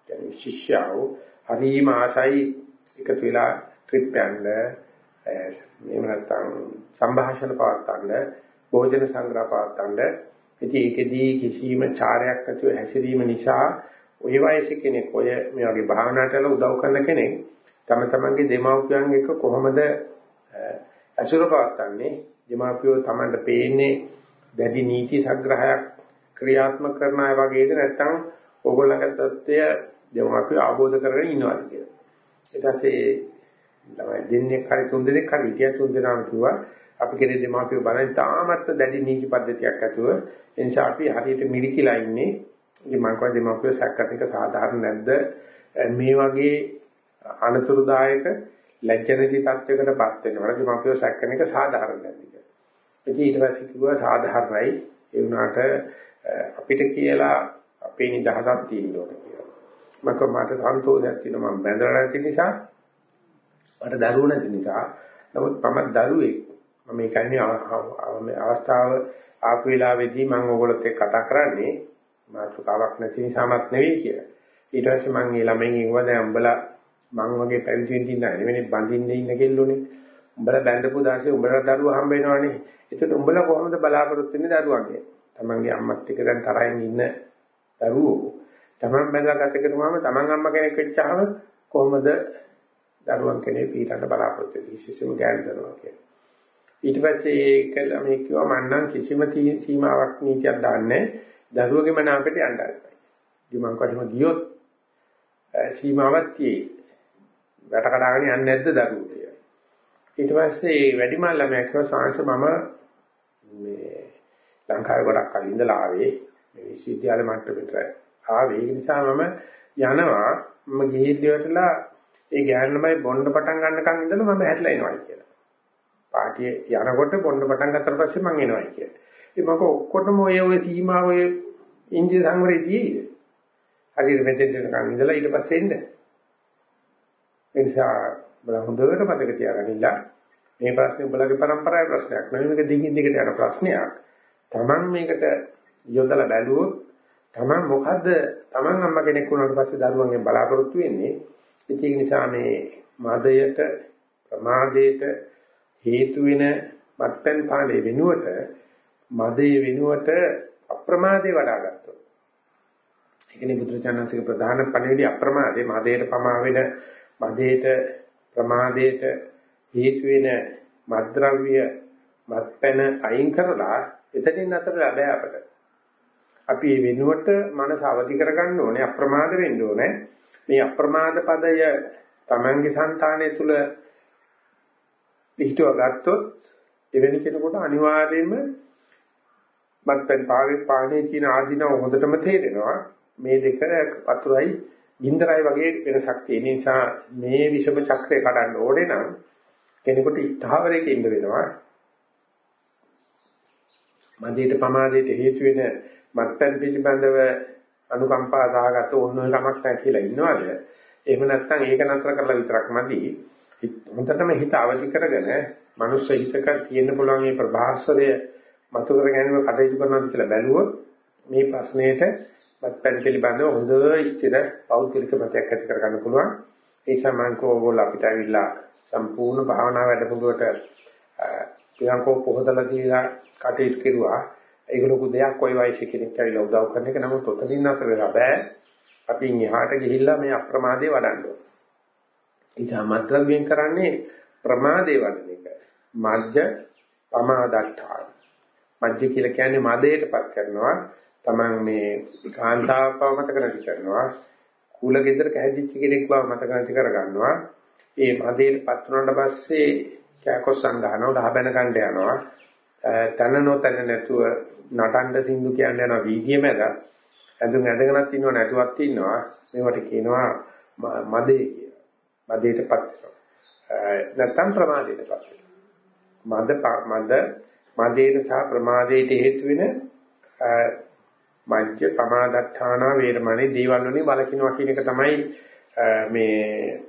කියන්නේ ශිෂ්‍යයෝ හරිම ආසයි එකතු වෙලා ට්‍රිප් යන්න එහෙම නැත්නම් සංഭാෂණ පවත්වන්න භෝජන සංග්‍රහ පාත්තණ්ඩ ඉතින් ඒකෙදී කිසිම චාරයක් නැතුව හැසිරීම නිසා ওই වයසේ කෙනෙක් ඔය මේ වගේ භාවනාටල උදව් කරන කෙනෙක් තම තමන්ගේ දෙමාපියන් එක්ක කොහොමද අසුර පාත්තන්නේ දෙමාපියෝ තමන්ට පේන්නේ දැඩි නීති සංග්‍රහයක් ක්‍රියාත්මක කරන අය වගේද? නැත්නම් ඕගොල්ලන්ගේ தත්ත්වය දෙමාපියෝ ආબોධ කරගෙන ඉනවද කියලා? ඊට පස්සේ ළමයි දෙන්නේ කරි තුන් දෙනෙක් කරි හිටිය තුන් දෙනාම කිව්වා අපි කෙරේ දෙමාපියෝ බලන තාමත් දැඩි නීති පද්ධතියක් ඇතුව. ඒ නිසා අපි හරියට මිරිකිලා ඉන්නේ. ඉතින් මම කියවා දෙමාපියෝ සැකකට එක සාධාරණ නැද්ද? මේ වගේ අනතුරුදායක ලැජ්ජනති තත්වයකටපත් වෙනවද දෙමාපියෝ සැකකන එක සාධාරණ නැද්ද කියලා. ඉතින් ඊට පස්සේ කිව්වා සාධාරණයි. ඒ වුණාට අපිට කියලා අපේ නිදහසක් තියෙන්න ඕන කියලා. මම මට සන්තෝෂයක් තියෙනවා. මම බැඳලා නැති නිසා මට දරුවෝ නැති නිසා. නමුත් මම දරුවෙක්. මම මේ කියන්නේ අවස්ථාව ආපු වෙලාවේදී මම ඕගොල්ලොත් එක්ක කතා කරන්නේ මාතෘකාවක් නැති නිසාමත් නෙවෙයි කියලා. ඊට පස්සේ මම මේ ළමයින් කිව්වා දැන් උඹලා මං වගේ පැවිදි වෙන්න ඉන්න නෙවෙයි බඳින්නේ ඉන්න කෙල්ලෝනේ. උඹලා බැඳපු දාසේ උඹලා දරුවා හම්බ වෙනවනේ. ඒකට උඹලා කොහොමද බලාපොරොත්තු වෙන්නේ දරුවන්ගේ? තමන්ගේ අම්මත් එක්ක දැන් තරහින් ඉන්න දරුවෝ තමන් බැඳලා ගත කරනවාම තමන් අම්මා කෙනෙක් වෙච්චාම කොහොමද දරුවන් කෙනෙක් පිටට බලාපොරොත්තු වෙන්නේ විශේෂම ගෑනු දරුවා කියන්නේ. ඊට පස්සේ ඒක ළමයි කිව්වා මම නම් කිසිම සීමාවක් නීතියක් දාන්නේ දරුවගේ මන අපිට යන්න ආරයි. ඉතින් මම කොහොම ගියොත් සීමාවක් තියෙයි. වැට කඩාගෙන යන්නේ නැද්ද දරුවෝ කියලා. ඊට පස්සේ වැඩිමල් ළමයා කිව්වා සාංශ මම මේ ලංකාවේ ගොඩක් කලින් ඉඳලා ආවේ මේ විශ්වවිද්‍යාල මට්ටමට ආවේ ඒ නිසා මම යනවා මම ගිහිල්ලා ඒ ගෑනුමයි බොණ්ඩ පටන් ගන්නකන් ඉඳලා මම හැట్లా එනවා කියලා. පාටියේ යනකොට බොණ්ඩ පටන් ගත්තට පස්සේ මම එනවා කියලා. ඉතින් මම ඔක්කොටම ඔය ඔය සීමාව ඔය ඉන්දිය සංවරයේදී හරියට මෙතෙන් දෙනකන් ඉඳලා ඊට පස්සේ එන්න. ඒ නිසා බල හොඳට මතක තියාගන්න මේ ප්‍රශ්නේ උඹලගේ પરම්පරාවේ ප්‍රශ්නයක් නෙවෙයි මේක දිගින් දිගට යන ප්‍රශ්නයක්. Taman මේකට යොදලා බැලුවොත් Taman මොකද්ද Taman අම්මා කෙනෙක් වුණාට පස්සේ දරුවන්ගෙන් බලාපොරොත්තු වෙන්නේ ඒක නිසා මේ මදයට ප්‍රමාදයට හේතු වෙන මත්පැන් පානේ වෙනුවට මදයේ වෙනුවට අප්‍රමාදේ වඩා ගත්තොත් ඒකනේ බුදුරජාණන්සේගේ ප්‍රධාන පණිවිඩය අප්‍රමාදේ මදයට පමා වෙන මදයට ප්‍රමාදයට හේතු වෙන මද්ද්‍රව්‍ය මත්පැන අයින් කරලා එතනින් අතර ලැබෑ අපට. අපි මේ වෙනුවට මනස අවදි කරගන්න ඕනේ අප්‍රමාද වෙන්න ඕනේ. මේ අප්‍රමාද පදය Tamange సంతානය තුල පිටව ගත්තොත් එවැනි කෙනෙකුට අනිවාර්යයෙන්ම මත්පැන් පාවේ පානේ කියන ආධිනව හොඳටම තේරෙනවා. මේ දෙක වතුරයි ගින්දරයි වගේ වෙනසක් තියෙන නිසා මේ විෂම චක්‍රය කඩන්න ඕනේ නම් කෙනෙකුට ස්ථාවරයක ඉන්න වෙනවා. මන්දියට පමාදයට හේතු වෙන මත්පැන් පිළිබඳව අනුකම්පා සාගත ඕන කමක් නැහැ කියලා ඉන්නවද? එහෙම නැත්නම් ඒක නතර කරලා විතරක් මදි. හොඳටම හිත අවදි කරගෙන මනුස්ස හිතක තියෙන්න පුළුවන් මේ ප්‍රභාස්වරය මතු කර ගැනීම කටයුතු කරනවා කියලා බැලුවොත් මේ ප්‍රශ්නයට මත්පැන් පිළිබඳව හොඳ ස්ථිර පෞද්ගලික මතයක් ඇති කරගන්න පුළුවන්. ඒ සමාන්කෝ ඕගොල්ලෝ අපිට ඇවිල්ලා සම්පූර්ණ භාවනා වැඩමුළුවට පියංකෝ පොහදලා දීලා කටයුතු කෙරුවා. ඒක ලොකු දෙයක් ওই වයසේ කෙනෙක් ඇවිල්ලා උදව් කරන එක නමුත් ඔතනින් අතර වෙලා බෑ. අපි එහාට ගිහිල්ලා මේ අප්‍රමාදේ වඩන්න ඕනේ. ඉතින් මද්ද්‍රව්‍යයෙන් කරන්නේ ප්‍රමාදේ වඩන එක. මජ්ජ පමාදට්ඨාන. මජ්ජ කියලා කියන්නේ මදයටපත් කරනවා. Taman මේ කාන්තාව බව මතක නැති කරනවා. කුල ගෙදරක හැදිච්ච කෙනෙක් බව මතක නැති කරගන්නවා. ඒ මදයටපත් වුණාට පස්සේ කෑකොස්සන් ගන්නවා, දහබැන ගන්න යනවා. තන නොතන නැතුව නටන්න සින්දු කියන්නේ යනවා වීදියේ මැද. ඇඳුම් ඇඳගෙනත් ඉන්නව නැතුවත් ඉන්නවා. මේවට කියනවා මදේ කියලා. මදේටපත් වෙනවා. නැත්තම් ප්‍රමාදයටපත් වෙනවා. මද මද මදේට සහ ප්‍රමාදයට හේතු වෙන මජ්ජ පමාදත්තාන වේරමණී දේවල් වලින් බලකිනවා කියන එක තමයි මේ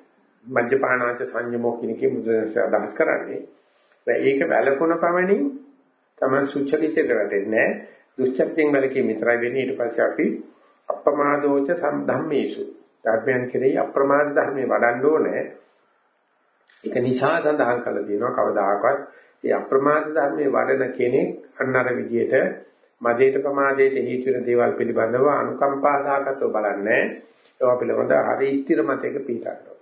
මජ්ජපානාච සංයමෝ කියන එකේ මුද්‍රණය අදහස් කරන්නේ. ඒක වැළකුණ පමණින් තමයි සුචරිතයට වැටෙන්නේ නැහැ. දුෂ්චර්යෙන් වලකී විතරයි වෙන්නේ ඊට පස්සේ අපි අප්‍රමාදෝච සම්ධම්මේසු ධර්මයන් කෙරෙහි අප්‍රමාද ධර්මයේ වඩන්න ඕනේ. ඒක නිසා සඳහන් කරලා තියෙනවා කවදාකවත් මේ අප්‍රමාද ධර්මයේ වඩන කෙනෙක් අන්නර විදියට මදේට ප්‍රමාදයට හේතු වෙන දේවල් පිළිබඳව අනුකම්පා සාකච්ඡා බලන්නේ ඒවා පිළිබඳ හරි ස්ථිර මතයක පිටාරනවා.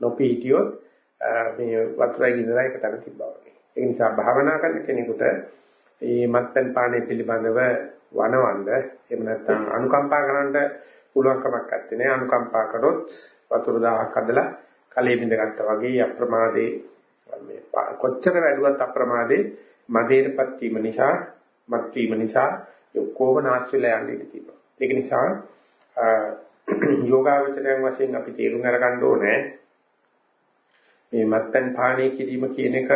නොපීතියොත් මේ වතුරයි ගිනරයි එක තැන තිබ්බා වගේ. ඒ නිසා භාවනා කරන කෙනෙකුට මේ මත්පැන් පානය පිළිබඳව වනවන්න එහෙම නැත්නම් අනුකම්පා කරන්න පුළුවන් කමක් නැත්තේ අනුකම්පා කරොත් වතුර දාහක් අදලා කලෙ බින්දගත්තා වගේ අප්‍රමාදේ මේ කොච්චර වැළුවත් අප්‍රමාදේ මදේටපත් වීම නිසා මත් වීම නිසා ඔක්කොම නැස්විලා යන්නේ ඉතිපා. ඒක නිසා යෝගාවචරයන් වශයෙන් අපි තේරුම් අරගන්න ඕනේ මේ මත්පැන් පානය කිරීම කියන එක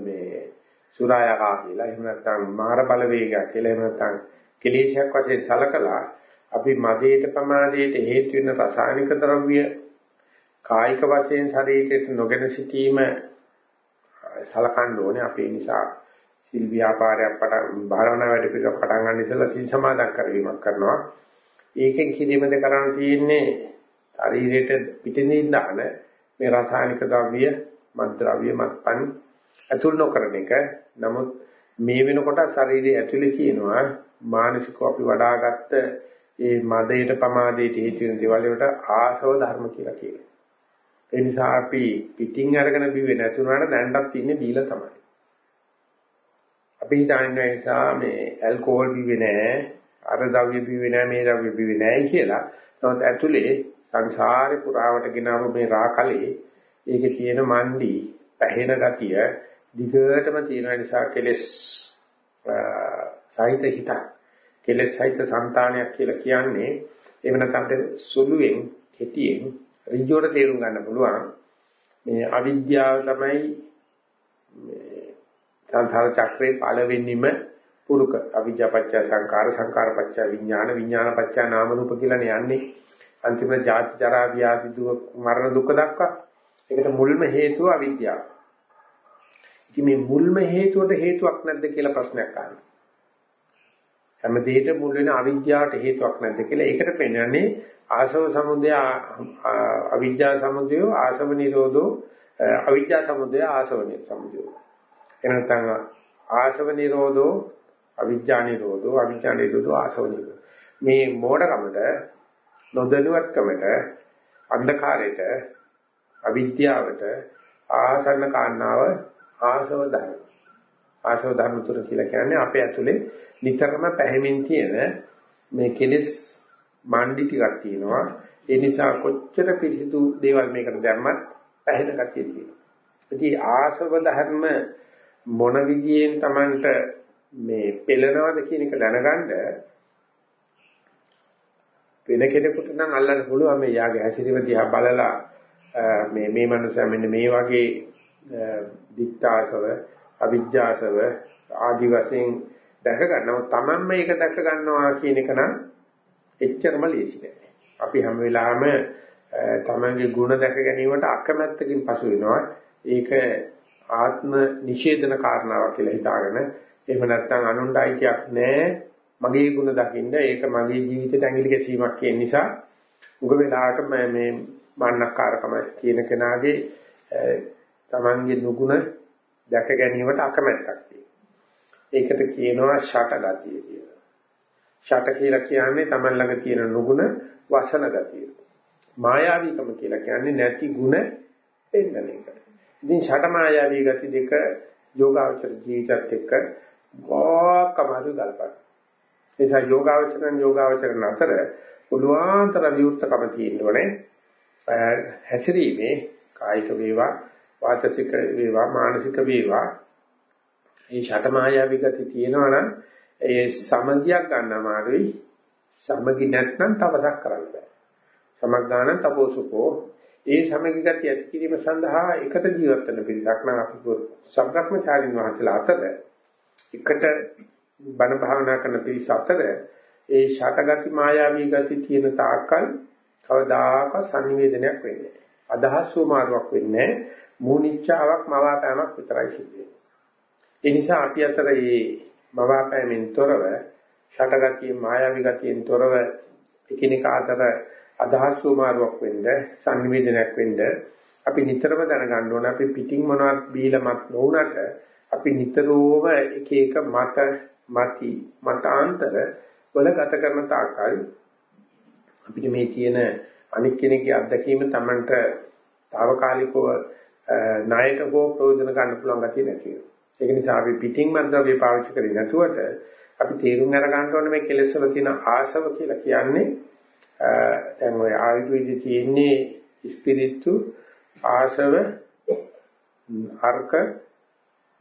මේ සුරායහා කියලා එහෙම නැත්නම් මාර බලවේගයක් කියලා එහෙම නැත්නම් කෙලේශයක් වශයෙන් සලකලා අපි මදේට ප්‍රමාදයට හේතු වෙන රසායනික ද්‍රව්‍ය කායික වශයෙන් ශරීරයට නොගෙන සිටීම සලකන්න ඕනේ අපේ නිසා සිල් ව්‍යාපාරයක් පටන් භාවනා වැඩ පිළිවෙල පටන් ගන්න ඉස්සෙල්ලා සිල් සමාදන් කරවීමක් කරනවා ඒකෙන් කිරීමද කරන්න තියෙන්නේ ශරීරයට පිටින් දාන මේ රසායනික ද්‍රව්‍ය මත් ද්‍රව්‍ය මත්පන් ඇතුල් නොකරන එක. නමුත් මේ වෙනකොට ශරීරයේ ඇතුලේ කියනවා මානසිකව අපි වඩාගත්ත ඒ මදයට පමාදයට හේතු වෙන දේවල් වලට ආශව ධර්ම කියලා කියනවා. ඒ නිසා අපි පිටින් අරගෙන බිව්වේ නැතුණාට දැන්වත් ඉන්නේ බීලා තමයි. අපි හිතන්නේ නිසා මේ ඇල්කොහොල් බිව්වේ නැහැ, අර ද්‍රව්‍ය බිව්වේ නැහැ, මේ ද්‍රව්‍ය බිව්වේ නැහැ කියලා. නමුත් ඇතුලේ සංසාරේ පුරාවට ගෙනාවු මේ රාකලේ ඒකේ තියෙන මණ්ඩි, පැහෙන ගතිය දිගටම තියෙන නිසා කෙලස් සහිත හිත කෙලස් සහිත సంతානයක් කියලා කියන්නේ එහෙම නැත්නම් සුළුෙන් කෙටියෙන් ඍජුවට තේරුම් ගන්න පුළුවන්. මේ අවිද්‍යාව තමයි මේ සංසාර චක්‍රේ පළවෙනිම පුරුක. අවිජ්ජාපච්චය සංකාර සංකාරපච්චය විඥාන විඥානපච්චය නාම රූප කියලානේ යන්නේ. අන්තිම ජාති ජරා ව්‍යාධි දුක මරණ දුක දක්වා. ඒකට මුල්ම හේතුව අවිද්‍යාව. ඉතින් මේ මුල්ම හේතුවට හේතුවක් නැද්ද කියලා ප්‍රශ්නයක් අහනවා. හැම දෙයකට මුල් වෙන අවිද්‍යාවට හේතුවක් නැද්ද කියලා ඒකට පෙන්වන්නේ ආසව සමුදය අවිද්‍යා සමුදය ආසව නිරෝධෝ අවිද්‍යා සමුදය ආසව සමුදය. එනතන ආසව නිරෝධෝ අවිද්‍යා නිරෝධෝ අවිද්‍යා නිරෝධෝ ආසව නිරෝධෝ. මේ මෝඩකමට නොදැනුවත්කමට අන්ධකාරයට අවිද්‍යාවට ආසන්න කාරණාව ආසව ධර්ම. ආසව ධර්ම තුන කියලා කියන්නේ අපේ ඇතුලේ නිතරම පැහැමින් තියෙන මේ කෙලෙස් මණ්ඩි ටිකක් තියෙනවා. ඒ නිසා කොච්චර පිළිසිදු දේවල් මේකට දැම්මත් පැහැෙන ගතිය තියෙනවා. ඉතින් ආසව ධර්ම මොන විදියෙන් Tamanට මේ පෙළනවද කියන එක දැනගන්න වෙන කෙනෙකුට නම් අල්ලන්න පුළුවන් මේ යාගේ හැසිරීම දිහා බලලා මේ මේ මනුස්සයා මෙන්න මේ වගේ දික්තාසව අවිජ්ජාසව ආදි වශයෙන් දැක ගන්නව තමන්ම මේක දැක ගන්නවා කියන එක නම් එච්චරම ලේසි නෑ. අපි හැම වෙලාවෙම තමන්ගේ ගුණ දැක ගැනීමට අකමැත්තකින් පසු වෙනවා. ඒක ආත්ම නිෂේධන කාරණාවක් කියලා හිතාගෙන එහෙම නැත්නම් අනුන්ට අයිතියක් නෑ මගේ ගුණ දකින්න ඒක මගේ ජීවිතයට ඇඟිලි ගැසීමක් කියන නිසා උග වෙලාවට මේ මන්නක්කාරකම කියන කෙනාගේ තමන්ගේ නුගුණ දැක ගැනීමට අකමැත්තක් ඒකට කියනවා ෂට ගතිය කියලා. ෂට කියලා කියන්නේ Taman ළඟ තියෙන නුගුණ වසන ගතිය. මායාවීකම කියලා කියන්නේ නැති ಗುಣ පෙන්වන එක. ඉතින් ෂට මායාවී ගති දෙක යෝගාචර ජීවිතත් එක්ක ගෝකමරු ගල්පන. එනිසා යෝගාචරණ යෝගාචරණ අතර උලුවාන්තර විවුර්තකම තියෙනවනේ. හැසිරීමේ කායික වේවා වාචසික වේවා මානසික වේවා. මේ ෂටමායාවී ගති තියෙනවා නම් ඒ සමගියක් ගන්න අමාරුයි. සමගි නැත්නම් තවසක් කරන්න බෑ. සමග්ගාන තපෝසුකෝ ඒ සමගි ගති ඇති කිරීම සඳහා එකට ජීවත් වෙන පිළිසක් නම් අපි සම්බ්‍රහ්මචාරින් වහන්සේලා අතර එකට බණ භාවනා කරන පිළිස අතර ඒ ෂටගති මායාවී ගති තියෙන තාක්කල් කවදාකවත් sannivedanayak වෙන්නේ අදහස් වමාරුවක් වෙන්නේ මූනිච්චාවක් මවාපෑමක් විතරයි සිද්ධ වෙන්නේ. ඒ නිසා අපි අතර මේ මවාපෑමෙන් තොරව ෂටගතිය මායාවී ගතියෙන් තොරව එකිනෙකා අතර අදහස් වමාරුවක් වෙන්න සංනිවේදනයක් වෙන්න අපි නිතරම දැනගන්න ඕන අපි පිටින් මොනවත් බීලමත් නොවුනට අපි නිතරම එක එක මත මති මතාන්තර වල ගත කරන තාක්කල් අපිට මේ කියන අනික් කෙනෙක්ගේ අත්දැකීම Tamanට తాවකාලිකව ණයට හෝ ප්‍රයෝජන ගන්න පුළුවන් ගැතිය නැති වෙනවා. ඒක නිසා අපි පිටින් මන්ත්‍රය පාවිච්චි කරේ නැතුවට අපි තේරුම් අරගන්න ඕනේ මේ කෙලෙස් වල තියෙන ආශව කියලා කියන්නේ දැන් ඔය ආයුර්වේදයේ තියෙන්නේ ස්පිරිතු ආශව අර්ක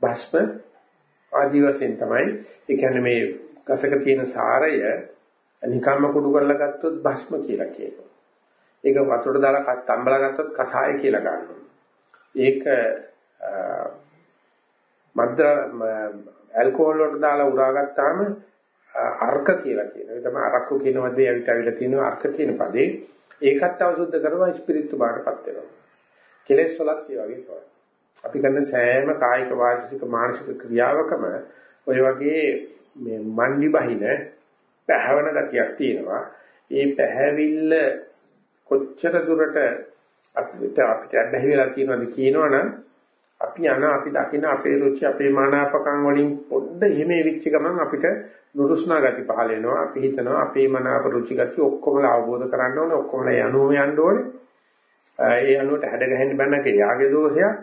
භස්ම ආදි වශයෙන් තමයි ඒ කියන්නේ මේ ගසක තියෙන සාරය නිකම්ම කුඩු කරලා ගත්තොත් භස්ම කියලා කියනවා. ඒක වතුරට දාලා තම්බලා ගත්තොත් කසාය කියලා ගන්නවා. ඒක මද්ද ඇල්කොහොල් වලට දාලා උරාගත්තාම අර්ක කියලා කියනවා. ඒ තමයි අරක්කු කියන වදේ ඇවිත් ඇවිල්ලා තියෙනවා අර්ක කියන පදේ. ඒකත් අවසුද්ධ කරනවා ස්පිරිතු බාටපත් වෙනවා. කෙලෙස් වලත් ඒ වගේ තමයි. අපි කරන සෑම කායික වාචික මානසික ක්‍රියාවකම ඔය වගේ මේ මන්දි බහින පැහැවන ගතියක් තියෙනවා. ඒ පැහැවිල්ල කොච්චර දුරට අපිට අපිට අඩහි වෙලා තියෙනවද කියනවනම් අපි යන අපි දකින අපේ රුචි අපේ මනාපකම් වලින් පොඩ්ඩ එහෙම එවිච්ච ගමන් අපිට නුරුස්නා ගති පහල වෙනවා. අපි හිතනවා අපේ මනාප රුචි ගති ඔක්කොම අවබෝධ කරගන්න ඕනේ ඔක්කොම යනුවම යන්න ඕනේ. ඒ අනුවට හැඩ ගැහෙන්න බෑනක යාගේ දෝෂයක්.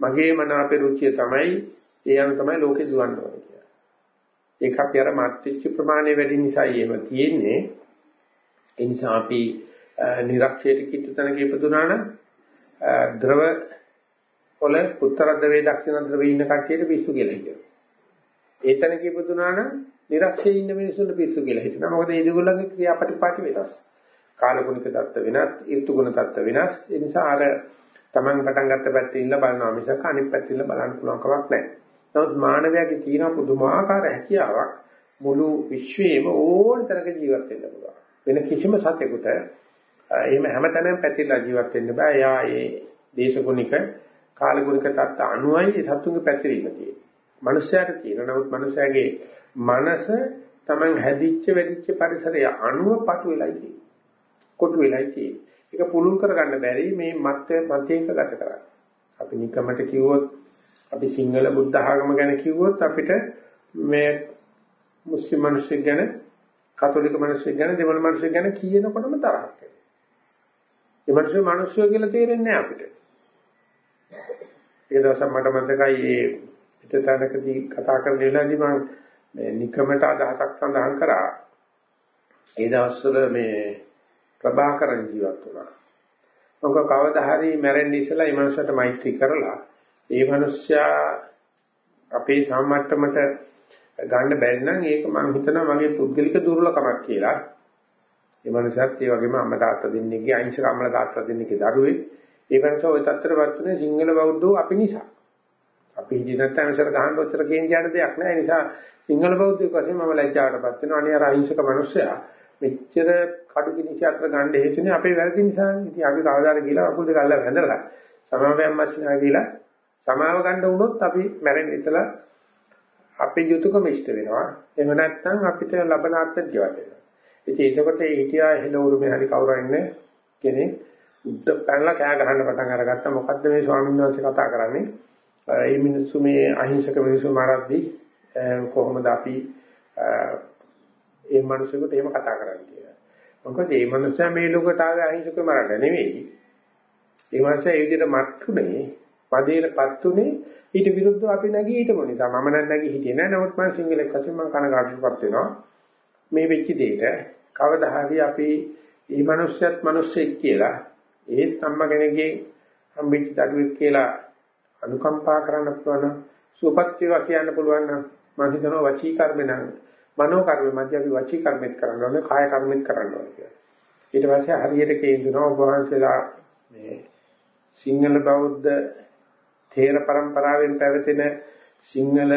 මගේ මනාපේ රුචිය තමයි ඒ අනුව තමයි ලෝකේ දුවන්න ඕනේ කියලා. ඒක අපි අර මාත්‍රිච්ච ප්‍රමාණය වැඩි නිසා එහෙම තියෙන්නේ. ඒ නිසා අපි නිරක්ෂයට කිට්ට තැනක ඉපදුනා නම් ද්‍රව වල උත්තර ද්‍රවයේ දක්ෂිණ ද්‍රවයේ ඉන්න කට්ටියට පිස්සු කියලා කියනවා. ඒ තැනක ඉපදුනා නම් නිරක්ෂයේ ඉන්න මිනිසුන්ට පිස්සු කියලා හිතනවා. මොකද ඒගොල්ලන්ගේ ක්‍රියාපටිපාටි වෙනස්. කාලගුණික தত্ত্ব වෙනස්, ඍතුගුණ தত্ত্ব වෙනස්. ඒ නිසා අර Taman පටන් ගත්ත පැත්තේ ඉන්න බලනවා මිසක් අනිත් පැත්තේ ඉන්න බලන්න පුළුවන් කමක් නැහැ. නමුත් මානවයාගේ තියෙන පුදුමාකාර හැකියාවක් මුළු විශ්වයේම ඕන තරක ජීවත් වෙන්න පුළුවන්. වෙන කිසිම සතෙකුට එහෙම හැමතැනම පැතිරලා ජීවත් වෙන්න බෑ. එයා ඒ දේශගුණික කාලගුණික தත්ත අනුයි සතුන්ගේ පැතිරීම තියෙන්නේ. මනුෂ්‍යයාට තියෙන නමුත් මනුෂ්‍යයාගේ මනස Taman හැදිච්ච වෙදිච්ච පරිසරය අනුව පටු වෙලයි තියෙන්නේ. කොටු වෙලයි තියෙන්නේ. ඒක පුළුල් කරගන්න බැරි මේ මත් මතේක ගත කරන්නේ. අපි නිකමට කිව්වොත් අපි සිංහල බුද්ධ ආගම ගැන කිව්වොත් අපිට මේ මුස්ලිම් මිනිස්සු ගැන කතෝලික මිනිස්සු ගැන දෙමළ මිනිස්සු ගැන කියනකොටම තරහක් එනවා. ඒ මිනිස්සු මිනිස්සු කියලා තේරෙන්නේ නැහැ අපිට. ඒ දවසක් මට මතකයි ඒ පිටතනකදී කතා කරන වෙලාවදී මම මේ නිකමට අදහසක් සඳහන් කරා. ඒ දවස්වල මේ ප්‍රභාකරන් ජීවත් වුණා. මොකද කවදා හරි මැරෙන්න ඉස්සලා මේ මනුස්සයට මෛත්‍රී කරලා ඒ මනුස්සයා අපේ සම්මට්ටමට ගන්න බැරි නම් ඒක මම හිතනවා මගේ පුද්ගලික දුර්ලභකමක් කියලා. ඒ මනුස්සයත් ඒ වගේම අම්මා තාත්තා දෙන්නෙක්ගේ අහිංසක අම්මලා තාත්තා දෙන්නෙක්ගේ දරුවෙක් ඒ වෙනස ওই තත්ත්වයටපත් උනේ සිංහල බෞද්ධෝ අපි නිසා. අපි හිතේ නැත්නම් ඉස්සර ගහන්න ඔච්චර කේන්ති යන දෙයක් නෑ. ඒ නිසා සිංහල බෞද්ධයෙක් වශයෙන් මම ලැජ්ජාවටපත් වෙනවා. අනේ අර අහිංසක මිනිස්සයා මෙච්චර කඩු කිනිසි අතර ගන්න හේතුනේ අපේ වැරදි නිසා. ඉතින් අපි කවදාද කියලා අකුල් දෙක අල්ලලා වැඳලා සමාවයන් මැස්සිනා කියලා සමාව ගන්න වුණොත් අපි මැරෙන්න ඉතලා අපේ යුතුයකම ඉෂ්ට වෙනවා. එහෙම නැත්නම් අපිට ලබන අර්ථ ජීවත් වෙනවා. ඉතින් ඒකකොට ඒ හිටියා හෙළවුරුමේ හරි කවුරු ඉන්නේ කෙනෙක් උද්ද පැනලා කෑ ගහන්න පටන් අරගත්තා. මොකද්ද මේ ස්වාමීන් වහන්සේ කතා කරන්නේ? මේ මිනිස්සු මේ අහිංසක මිනිස්සු මාරද්දී කොහොමද අපි ඒ මිනිස්සුන්ට එහෙම කතා කරන්නේ කියලා. මොකද මේ මිනිස්සයා මේ ලෝකයට ආවේ අහිංසක මරන්න නෙවෙයි. ඒ මිනිස්සයා ඒ විදිහට මත්තුනේ, පදේටපත් උනේ ඊට විරුද්ධව අපි නැගී හිටමු නිසා. මම නම් නැගී හිටියේ නෑ. නමුත් මම සිංහලෙක් වශයෙන් මම කනගාටුපත් වෙනවා. මේ වෙච්ච දෙයට කවදා හරි අපි මේ මිනිස්සයත් මිනිස්සෙක් කියලා ඒත් අම්මා කෙනෙක්ගේ හම්බෙච්ච දරුවෙක් කියලා අනුකම්පා කරන්න පුළුවන් නම් සුවපත් වේවා කියන්න පුළුවන් නම් මම හිතනවා වචී කර්ම නම් මනෝ කර්ම මැද අපි වචී කර්මෙත් කරන්න ඕනේ කාය කර්මෙත් කරන්න ඕනේ කියලා. ඊට පස්සේ හරියට කියනවා ඔබ වහන්සේලා මේ සිංහල බෞද්ධ තේර પરම්පරාවෙන් පැවතෙන සිංහල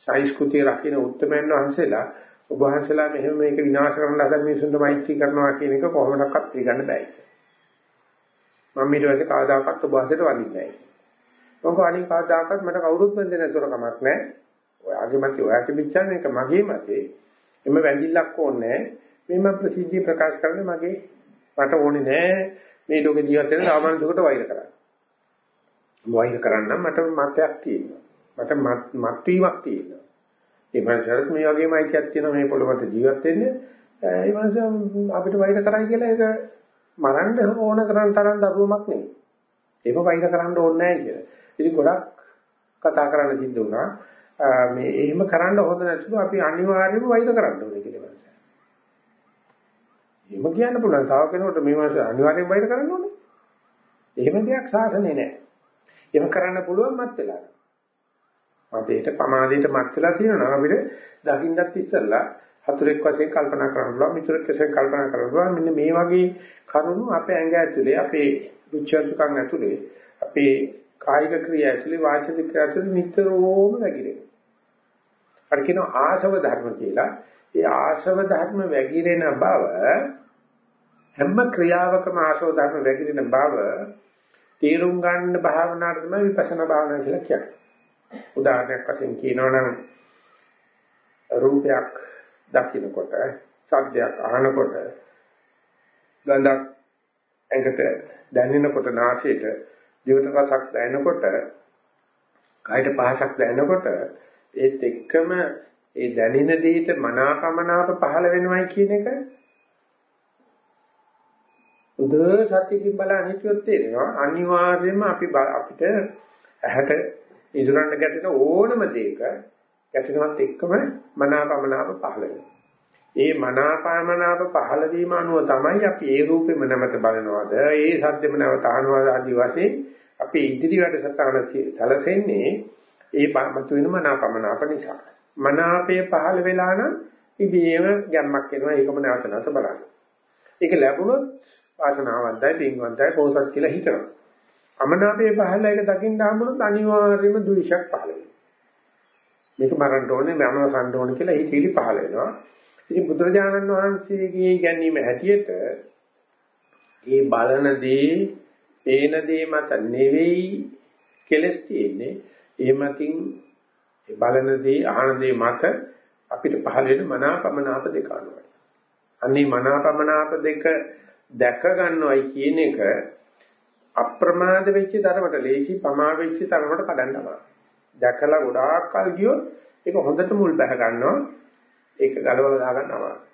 සංස්කෘතිය රකින්න උත්තරමයන් වහන්සේලා ඔබ වහන්සේලා මෙහෙම මේක විනාශ කරන්න හදන මිනිසුන්ට මෛත්‍රී කරනවා කියන එක කොහොමදක්වත් පිළිගන්න බෑ. මම ඊට පස්සේ කවදාකවත් ඔබ වහන්සේට වඳින්නේ නැහැ. මොකද අනික කවදාකවත් මට කවුරුත් වෙන්නේ නැතුව කමක් නැහැ. ඔයාගේ මතය ඔයාට පිටචන එක මගේ මතේ. එම වැඳිල්ලක් ඕනේ මේ මම ප්‍රසිද්ධිය ප්‍රකාශ කරන්නේ මගේ මට ඕනේ නෑ මේ ලෝක ජීවත් වෙන සාමාන්‍ය දුකට වෛර කරන්න. වෛර කරන්න මට මතයක් තියෙනවා. මට මත් වීමක් තියෙනවා. ඒ මනුස්සයත් මේ වගේම අයිතියක් තියෙනවා මේ පොළොව මත ජීවත් වෙන්නේ. ඒ මනුස්සය අපිට වෛර කරයි කියලා ඒක මරන්න ඕන කරන තරම් දරුවමක් නෙවෙයි. ඒක වෛර කරන්න ඕනේ නැහැ කියලා. ඉතින් ගොඩක් කතා කරන්න සිද්ධ වුණා. මේ එහෙම කරන්න හොඳ නැතුව අපි අනිවාර්යයෙන්ම වෛර කරන්න ඕනේ කියලා මනුස්සය. එහෙම කියන්න පුළුවන්. තව කෙනෙකුට මේ මනුස්සය අනිවාර්යයෙන් වෛර කරන්න ඕනේ. එහෙම දෙයක් සාසනේ නැහැ. එහෙම කරන්න පුළුවන් මත් වෙලා. මදේට පමාදේට මත් වෙලා තියෙනවා නම් අපිට දකින්නත් ඉස්සෙල්ලා හතුරෙක් වශයෙන් කල්පනා කරන්න පුළුවන් මිතුරෙක් වශයෙන් කල්පනා කරන්න පුළුවන් මෙන්න මේ වගේ කරුණු අපේ ඇඟ ඇතුලේ අපේ රුචර්ජකම් ඇතුලේ අපේ කායික ක්‍රියා ඇතුලේ වාචික ක්‍රියා ඇතුලේ නිතරම නැගිරෙනවා. අර කියන ආශව ධර්ම කියලා. ඒ ආශව ධර්ම වැగిරෙන බව හැම ක්‍රියාවකම ආශව ධර්ම වැగిරෙන බව තේරුම් ගන්න භාවනාවට තමයි විපස්සනා භාවනාව කියලා කියන්නේ. උදාහරණයක් වශයෙන් කියනවා නම් රූපයක් දකින්නකොට, ශබ්දයක් අහනකොට, ගඳක් ඇඟට දැනෙනකොට නාසයට, දිවට රසක් දැනෙනකොට, කයට පහසක් දැනෙනකොට ඒත් එක්කම ඒ දැනෙන දෙයට මනාපමනාප පහළ වෙනවයි කියන එක උද සත්‍යකින් බලන්න හිතුවොත් තේරෙනවා. අනිවාර්යයෙන්ම අපි අපිට ඇහැට ඉදරන්න ගැටෙන ඕනම දෙයක ගැටෙනවත් එක්කම මනාපමනාප පහළ වෙනවා. ඒ මනාපමනාප පහළ වීම අනුව තමයි අපි ඒ රූපෙම නැමත බලනවාද ඒ සද්දෙම නැවත අහනවාද ආදී වශයෙන් අපි ඉදිරි වැඩසටහන සැලසෙන්නේ ඒ මතුවෙන මනාපමනාප නිසා. මනාපය පහළ වෙලා නම් ඉබේම ගැම්මක් එනවා ඒකම නැවත නැවත බලන්න. ඒක ලැබුණොත් වාසනාවන්තයි පින්වන්තයි පොසත් කියලා හිතනවා. අමනාපයේ පහළ එක දකින්න හම්බුනොත් අනිවාර්යයෙන්ම ද්වේෂයක් පහළ වෙනවා. මේක මරන්න ඕනේ මම සම්ඩ ඕනේ කියලා ඒ චීලි පහළ වෙනවා. ඉතින් බුදුරජාණන් වහන්සේගේ ගැනීම හැටියට ඒ බලන දේ, පේන දේ මත නෙවෙයි කෙලස් තියෙන්නේ. එහෙමකින් ඒ බලන දේ, අහන දේ මත අපිට පහළ වෙන මනාපමනාප දෙක අනුවයි. අන්නේ මනාපමනාප දෙක දැක ගන්නවයි කියන එක අප්‍රමාද වෙච්ච තරමට ලේසි පමා වෙච්ච තරමට කඩන්න අමාරුයි. දැකලා ගොඩාක් කල් ගියොත් ඒක හොඳට මුල් බැහ ගන්නවා. ඒක ගලවලා දා ගන්න අමාරුයි.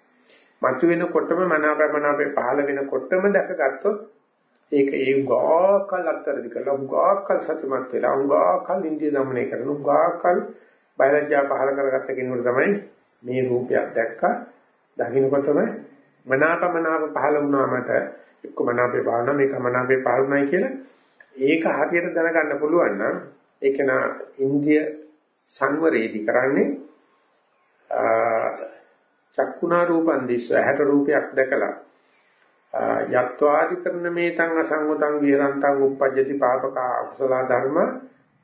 මතු වෙනකොටම මනාපමනාපේ පහළ වෙනකොටම දැකගත්තොත් ඒක ඒ උගාකල් අත්තරදි කරලා උගාකල් සතුටුමත් වෙලා උගාකල් ඉන්දිය දමනය කරන උගාකල් බයලජ්ජා පහළ කරගත්ත කෙනෙකුට තමයි මේ රූපයක් දැක්කා දකින්නකොටම මනාපමනාප පහළ වුණා මට එක්ක මනාපේ භාවනා මේක මනාපේ පහළුණයි කියලා ඒක හරියට දැනගන්න පුළුවන් නම් ඒක නා ඉන්දිය සංවරේදී කරන්නේ චක්කුණා රූපන් දිස්ස හැට රූපයක් දැකලා යත්වාදි කරන මේතං අසංගතං විරන්තං uppajjati පාපක අකුසල ධර්ම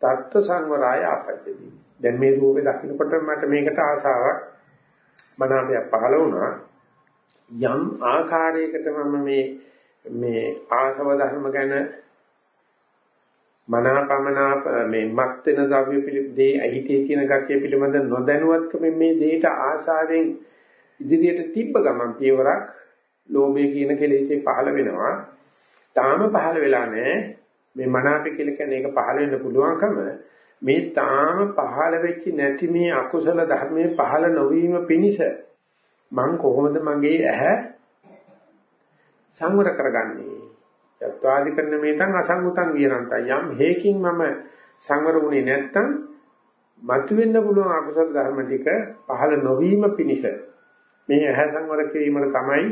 තත්ත්ව සංවරාය ආපජ්ජති. දැන් මේ රූපේ දකින්නකොට මට මේකට ආසාවක් මනාපයක් පහළ වුණා. යම් ආකාරයකට මම මේ මේ ආසව ධර්ම ගැන මනාපමනාප මේ මත් වෙන ද්‍රව්‍ය පිළිදේ අහිතේ තියෙන ගතිය පිළිබඳ නොදැනුවත්කම මේ දෙයට ආශාවෙන් ඉදිරියට තිබ්බ ගමන් පියවරක් ලෝභය කියන කෙලෙසේ පහළ වෙනවා. තාම පහළ වෙලා නැහැ. මේ මනාප කියලා කියන්නේ ඒක පහළ වෙන්න පුළුවන්කම මේ තාම පහළ වෙච්ච නැති මේ අකුසල ධර්මයේ පහළ නොවීම පිණිස මං කොහොමද මගේ ඇහැ සංවර කරගන්නේ? යත්වාදි කරන මේතන් අසංගතං විරන්තං යම් හේකින් මම සංවර වුණේ නැත්තම් මතුවෙන්න පුළුවන් අකුසල ධර්ම ටික පහළ නොවීම පිණිස මේ ඇහැ සංවර කිරීමට තමයි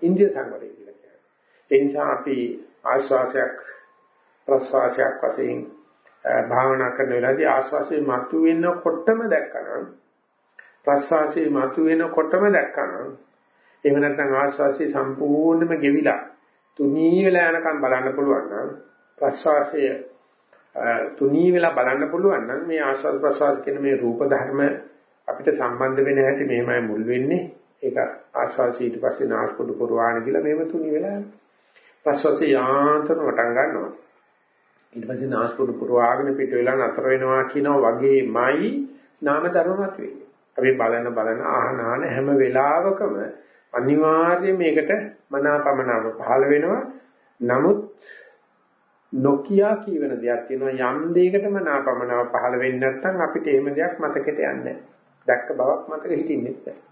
ඉන්ද්‍රිය සංවරය කියලා කියන්නේ. ඒ නිසා අපි ආශ්වාසයක් ප්‍රශ්වාසයක් වශයෙන් භාවනා කරන වෙලාවදී ආශ්වාසයේ මතුවෙනකොටම දැක්කනම් ප්‍රශ්වාසයේ මතුවෙනකොටම දැක්කනම් එහෙම නැත්නම් ආශ්වාසය සම්පූර්ණයෙන්ම ගෙවිලා තුනී වෙලා යනකම් බලන්න පුළුවන් නම් ප්‍රශ්වාසය තුනී වෙලා බලන්න පුළුවන් නම් මේ ආශ්වාස ප්‍රශ්වාස කියන මේ රූප ධර්ම අපිට සම්බන්ධ වෙන හැටි මෙහෙමයි මුල් වෙන්නේ. ඒක ආශ්වාසය ඊට පස්සේ නාස්පුඩු පුරවාණ කියලා මෙහෙම තුනී වෙලා ප්‍රශ්වාසය යාන්ත්‍රණ වටන් ගන්නවා. ඊට පස්සේ නාස්පුඩු පුරවාගෙන පිට වෙලා නතර වෙනවා කියනවා වගේමයි නාම ධර්මමත් වෙන්නේ අපි බලන බලන ආහන ආහන හැම වෙලාවකම අනිවාර්යයෙන් මේකට මනාපමනාව පහළ වෙනවා. නමුත් නොකියා කියවන දෙයක් තියෙනවා යම් දෙයකට මනාපමනාව පහළ වෙන්නේ නැත්නම් අපිට එහෙම දෙයක් මතකෙට යන්නේ නැහැ. දැක්ක බවක් මතක හිටින්නෙත් නැහැ.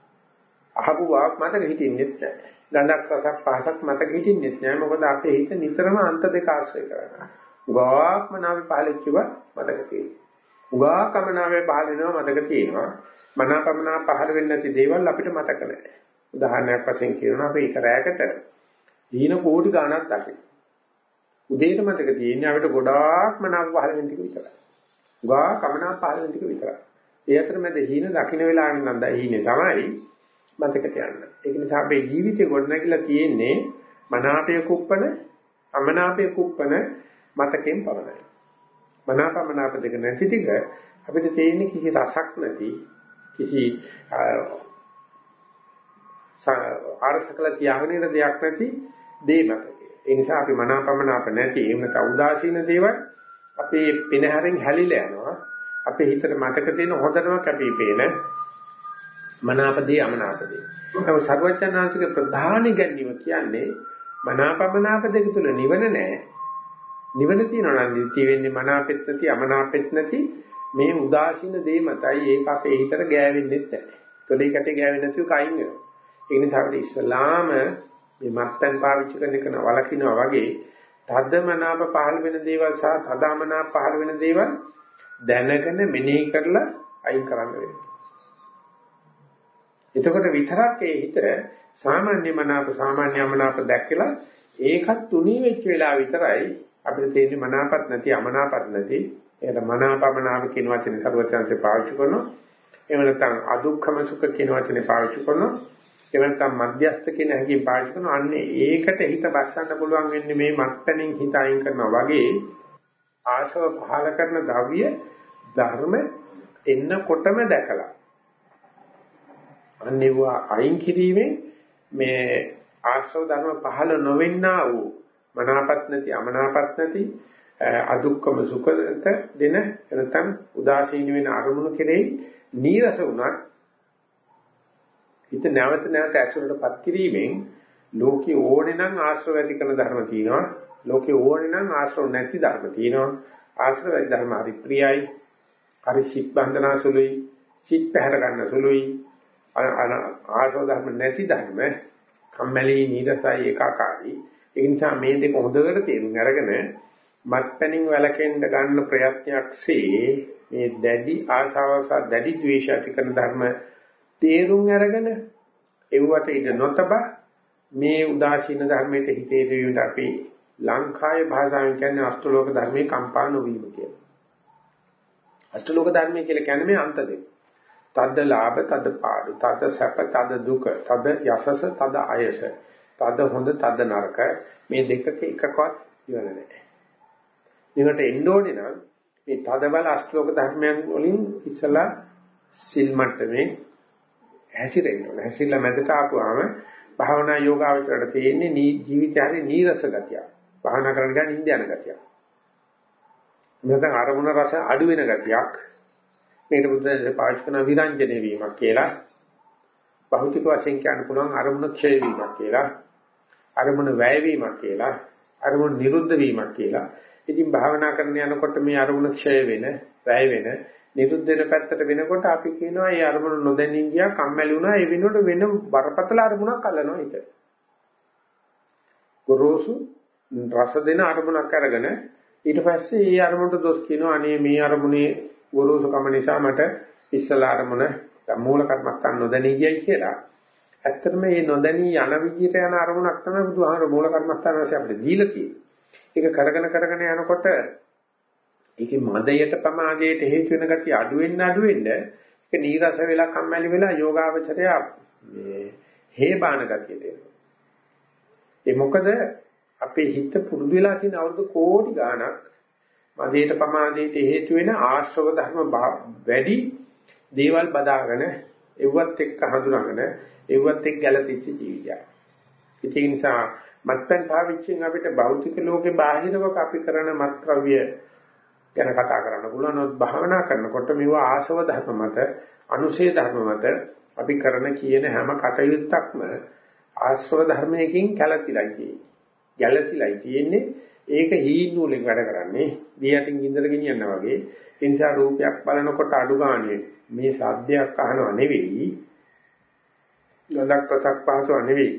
අහපු බවක් මතක හිටින්නෙත් නැහැ. ගඳක් රසක් පහසක් මතක හිටින්නෙත් නැහැ. මොකද අපේ හිත නිතරම අන්ත දෙක ආශ්‍රය කරනවා. ගාක්ම නාමේ පහලෙච්චව මතක තියෙනවා. උගාකමනාවේ පහල වෙනවා මතක තියෙනවා. මනාපමනා පහල වෙන්නේ නැති දේවල් අපිට මතක නැහැ. උදාහරණයක් වශයෙන් කියනවා අපි එක රැයකට දීන කෝටි ගණක් දකින. උදේට මතක තියෙන්නේ අපිට ගොඩාක් මනාප පහල වෙන ටික විතරයි. උගාකමනා පහල වෙන ටික විතරයි. ඒ අතරමැද හීන දකින්න වෙලාවෙන් නම් හීනේ තමයි මතකට යන්න. ඒක නිසා අපේ ජීවිතේ ගොඩනැගිලා තියෙන්නේ මනාපය කුප්පන, අමනාපය කුප්පන මතකෙන් පමණයි. මනාපමනාප දෙක නැති ටික අපිට තේින්නේ කිසි රසක් නැති කිසි ආරසකල තියාගෙන ඉන්න දෙයක් නැති දේ මතකේ. ඒ නිසා අපි මනාපමනාප නැති එහෙම නැත්නම් උදාසීන දේවල් අපේ පිනහරෙන් හැලිලා යනවා. අපේ හිතට මතක තියෙන හොඳටම කැපිපේන මනාපදී අමනාපදී. ඒක සර්වඥාන්සික ප්‍රධාන ගැනීම කියන්නේ මනාපමනාප දෙක තුල නිවන නැහැ. නිවන තියෙනවා නම් නිති වෙන්නේ මනාපෙත් නැති අමනාපෙත් නැති මේ උදාසීන දේ මතයි ඒක අපේ හිතට ගෑවෙන්නේ නැහැ. තොලේකට ගෑවෙන්නේ නැතුව කයින් වෙනවා. ඒ නිසා අපිට ඉස්ලාම මේ මත්පැන් පාවිච්චි කරන එක වලකිනවා වගේ තදමනාප පහළ වෙන දේවල් සහ තදාමනාප පහළ වෙන දේවල් දැනගෙන මෙනෙහි කරලා අයින් කරන්න වෙනවා. එතකොට විතරක් ඒ හිත සාමාන්‍ය මනාප සාමාන්‍ය මනාප දැක්කලා ඒකත් තුනී වෙච්ච වෙලාව විතරයි අපිට තේරෙන්නේ මනාපත් නැති අමනාපත් නැති. ඒකට මනාපමනාප කියන වචනේ සරුවචාන්සේ පාවිච්චි කරනවා. එහෙම නැත්නම් අදුක්ඛම සුඛ කියන වචනේ පාවිච්චි කරනවා. එහෙම නැත්නම් මධ්‍යස්ථ කියන හැඟීම් පාවිච්චි කරනවා. අන්නේ ඒකට හිත බස්සන්න පුළුවන් වෙන්නේ මේ මත්පැනින් හිත අයින් කරනවා වගේ ආශව පහල කරන ධාවිය ධර්ම එන්නකොටම දැකලා. අන්නේවා අයින් කිරීමෙන් මේ ආශව ධර්ම පහල නොවෙන්නා වූ මනාපත් නැති අමනාපත් නැති අදුක්කම සුඛත දෙන නැත්නම් උදාසීන වෙන අරමුණු කෙරෙහි නීරස වුණත් හිත නැවත නැවත ඇසුරටපත් කිරීමෙන් ලෝකේ ඕනේ නම් ආශ්‍රව ඇති කරන ධර්ම තියෙනවා. ලෝකේ ඕනේ නම් ආශ්‍රව නැති ධර්ම තියෙනවා. ආශ්‍රව ධර්ම හරි ප්‍රියයි. හරි සිත් බන්ධනා සුළුයි. සිත් පැහැර ගන්න සුළුයි. ආශ්‍රව ධර්ම නැති ධර්ම කම්මැලි නීරසයි ඒකාකාරී. ඒ නිසා මේ දෙක හොඳට තේරුම් අරගෙන මත්පැනින් වැළකෙන්න ගන්න ප්‍රයත්නයක්සේ මේ දැඩි ආශාව සහ දැඩි ද්වේෂ ඇති කරන ධර්ම තේරුම් අරගෙන එව්වට ඉඳ නොතබ මේ උදාසීන ධර්මයට හිතේ දෙවියට අපි ලංකාවේ භාෂාවෙන් කියන්නේ අෂ්ටලෝක ධර්මයේ කම්පා නොවීම කියලා. අෂ්ටලෝක ධර්මයේ කියලා කියන්නේ මේ අන්ත දෙක. තද්ද ලාභ, තද්ද පාඩු, තද්ද සැප, තද්ද දුක, තද්ද යසස, තද්ද අයස. තද හොඳ තද නරක මේ දෙකක එකකවත් ඉවර නැහැ. මේකට එන්න ඕනේ නම් මේ තද බල අෂ්ටලෝක ධර්මයන් වලින් ඉස්සලා සිල් මට්ටමේ හැසිරෙන්න ඕනේ. හැසිරලා මැදට ආපුවාම භාවනා යෝගාවචරයට තියෙන්නේ ජීවිතයේ නීරස ගතිය. භාවනා කරන ගමන් ඉන්ද යන ගතිය. නැත්නම් අරමුණ රස අඩු වෙන ගතියක්. මේකට බුදුදහමේ පාවිච්චි කරන විරංජනේ වීමක් කියලා. භෞතික වශයෙන් කියන්න පුළුවන් අරමුණ ක්ෂය වීමක් කියලා. අරමුණ වැය වීමක් කියලා අරමුණ නිරුද්ධ වීමක් කියලා. ඉතින් භාවනා කරන යනකොට මේ අරමුණ ක්ෂය වෙන, වැය වෙන, නිරුද්ධ වෙන පැත්තට වෙනකොට අපි කියනවා මේ අරමුණ නොදැනින් ගියා, කම්මැලි වුණා, ඒ වෙනුවට වෙන බරපතල අරමුණක් අල්ලනවා හිත. ගොරෝසු රස දෙන අරමුණක් අරගෙන ඊට පස්සේ මේ අරමුණට දොස් කියනවා අනේ මේ අරමුණේ ගොරෝසුකම නිසා මට ඉස්සලා අරමුණ මූල කර්මස්ථාන නොදැනී ගියයි කියලා. ඇත්තටම මේ නොදැනී යන විදිහට යන අරමුණක් තමයි බුදුහාමර මූල කර්මස්ථාන වශයෙන් අපිට දීලා තියෙන්නේ. ඒක කරගෙන කරගෙන යනකොට ඒකේ මදයට ප්‍රමාදයට හේතු වෙන ගතිය අඩු වෙන්න අඩු වෙන්න ඒක නීරස වෙලා කම්මැලි වෙලා යෝගාවචරය මේ හේබාන ගතියට එනවා. ඒ මොකද අපේ හිත පුරුදු වෙලා තියෙන අවුරුදු කෝටි ගාණක් මදයට ප්‍රමාදයට හේතු වෙන ආශ්‍රව ධර්ම වැඩි දේවල් බදාගෙන එව්වත් එක්ක හඳුනාගෙන එව්වත් එක්ක ගැළපෙච්ච ජීවිතයක්. ඒ නිසා මත්පැන් පාවිච්චියෙන් අපිට භෞතික ලෝකේ බාහිරව අපි කරන මත්ද්‍රව්‍ය ගැන කතා කරන්න පුළුවන්. නමුත් භාවනා කරනකොට මේවා ආශව ධර්ම මත, අනුශේ ධර්ම මත අපි කරන කියන හැම කටයුත්තක්ම ආශ්‍රව ධර්මයකින් කැළතිලා තියෙන්නේ. ගැළතිලා තියෙන්නේ ඒක හීන් නූලෙන් වැඩ කරන්නේ. දී යටින් ගින්දර ගෙනියනවා වගේ. ඒ නිසා රූපයක් බලනකොට අඩු ගානේ මේ සද්දයක් අහනව නෙවෙයි ගඳක් රසක් පහසුව නෙවෙයි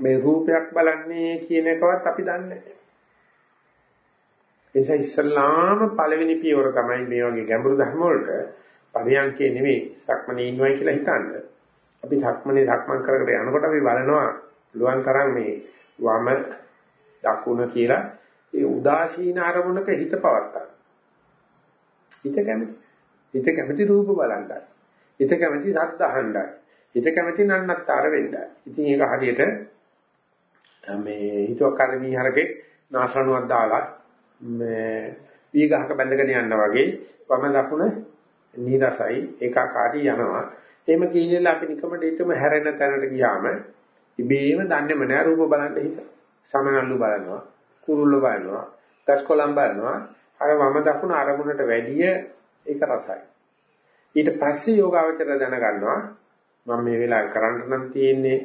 මේ රූපයක් බලන්නේ කියන එකවත් අපි දන්නේ නැහැ. ඒ නිසා ඉස්ලාම පළවෙනි පියවර තමයි මේ වගේ ගැඹුරු ධර්ම වලට පරියන්කේ නෙවෙයි සක්මනේ ඉන්නවයි කියලා හිතන්නේ. අපි සක්මනේ සක්මන් කරගෙන යනකොට අපි බලනවා ලුවන් තරම් මේ වම දකුණ කියලා ඒ උදාසීන අරමුණක හිත පවත්තා. හිත කැමති. හිත කැමති රූප බලන්නයි. හිත කැමති ශබ්ද අහන්නයි. හිත කැමති නන්නත්තර වෙන්නයි. ඉතින් ඒක හරියට මේ හිතුවක් කර මීහරකේ නාශනුවක් දාලා මේ වීගහක බැඳගෙන යනවා වගේ වම දකුණ නීරසයි ඒකාකාරී යනවා. එහෙම කියලා අපි නිකමට ඊටම හැරෙන තැනට ගියාම ඉබේම දන්නේම නෑ රූප බලන්න හිත. සමනල්ලු බලනවා, කුරුල්ල බලනවා, ගස්කොලම් බලනවා. අර වම දකුණ අරමුණට වැඩිය ඒක රසයි. ඊට පස්සේ යෝගාවචර දැනගන්නවා මම මේ වෙලාවේ කරන්න නම් තියෙන්නේ